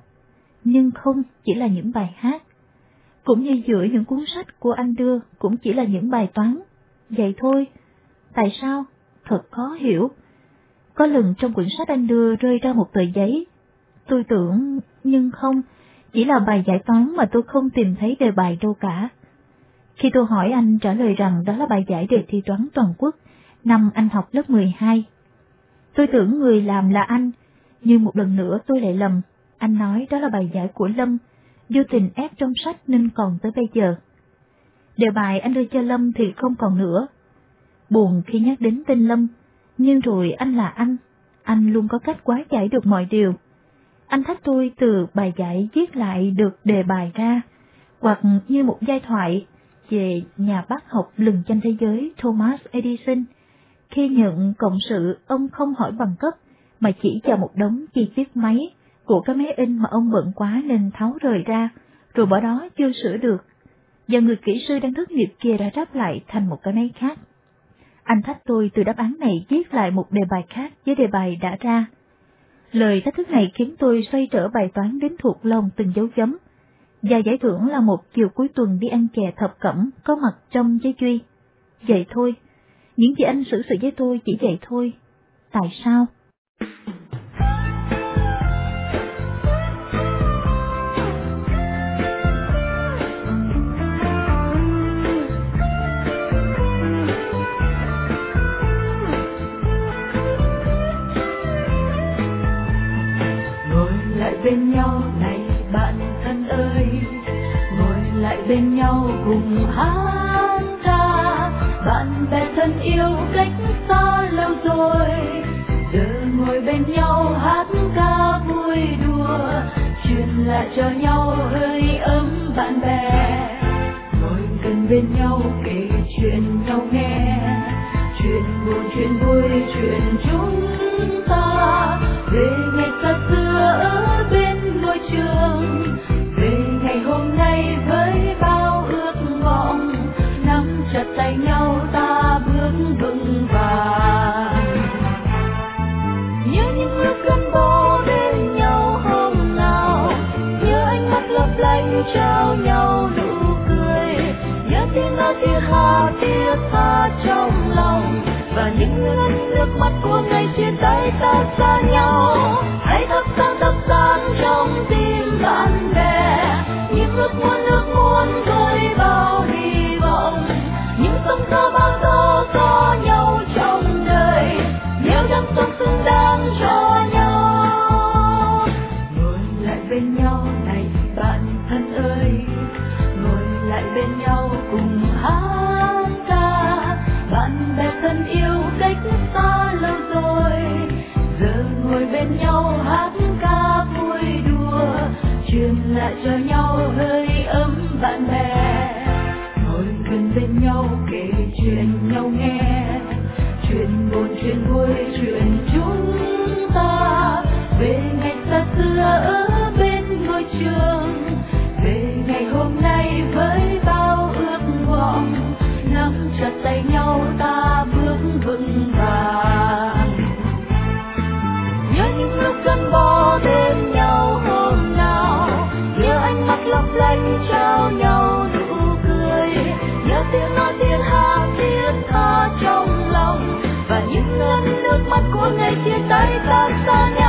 Nhưng không, chỉ là những bài hát. Cũng như giữa những cuốn sách của anh đưa cũng chỉ là những bài toán. Vậy thôi. Tại sao? Thật khó hiểu. Có lần trong quyển sách anh đưa rơi ra một tờ giấy. Tôi tưởng, nhưng không, chỉ là bài giải toán mà tôi không tìm thấy đề bài đâu cả. Khi tôi hỏi anh trả lời rằng đó là bài giải đề thi toán toàn quốc, năm anh học lớp 12. Tôi tưởng người làm là anh, nhưng một lần nữa tôi lại lầm. Anh nói đó là bài giải của Lâm, vô tình ép trong sách nên còn tới bây giờ. Đề bài anh đưa cho Lâm thì không còn nữa. Buồn khi nhắc đến tên Lâm, nhưng rồi anh là anh, anh luôn có cách quá giải được mọi điều. Anh thách tôi từ bài giải viết lại được đề bài ra, hoặc như một giai thoại về nhà bác học lừng danh thế giới Thomas Edison. Khi nhận cộng sự, ông không hỏi bằng cấp, mà chỉ cho một đống chi tiết máy của cái máy in mà ông bận quá nên tháo rời ra, rồi bỏ đó chưa sửa được. Và người kỹ sư đang thất nghiệp kia đã ráp lại thành một cái máy khác. Anh thách tôi từ đáp án này viết lại một đề bài khác với đề bài đã ra. Lời thách thức này khiến tôi xoay trở bài toán đến thuộc lòng từng dấu chấm. Và giải thưởng là một chiều cuối tuần đi ăn chè thập cẩm có mặt trong giấy duy. Vậy thôi, những gì anh xử sự với tôi chỉ vậy thôi. Tại sao? Bên nhau cùng hát ca. Bạn bè thân yêu cách xa lâu rồi, giờ ngồi bên nhau hát ca vui đùa. Truyền lại cho nhau hơi ấm bạn bè. Ngồi gần bên nhau kể chuyện nhau nghe. Chuyện buồn, chuyện vui, chuyện chúng ta. Về ngày xa xưa ở bên ngôi trường ngày hôm nay với bao ước vọng nắm chặt tay nhau ta bước vững vàng. Nhớ những lúc gắn bó bên nhau hôm nào, nhớ ánh mắt lấp lánh trao nhau nụ cười. Nhớ tiếng nói tiếng hát thiết tha trong lòng, và những lần nước mắt của ngày chia tay ta xa nhau. Hãy thắp sáng thắp sáng trong tim bạn. nhau nghe. Chuyện buồn chuyện vui chuyện された種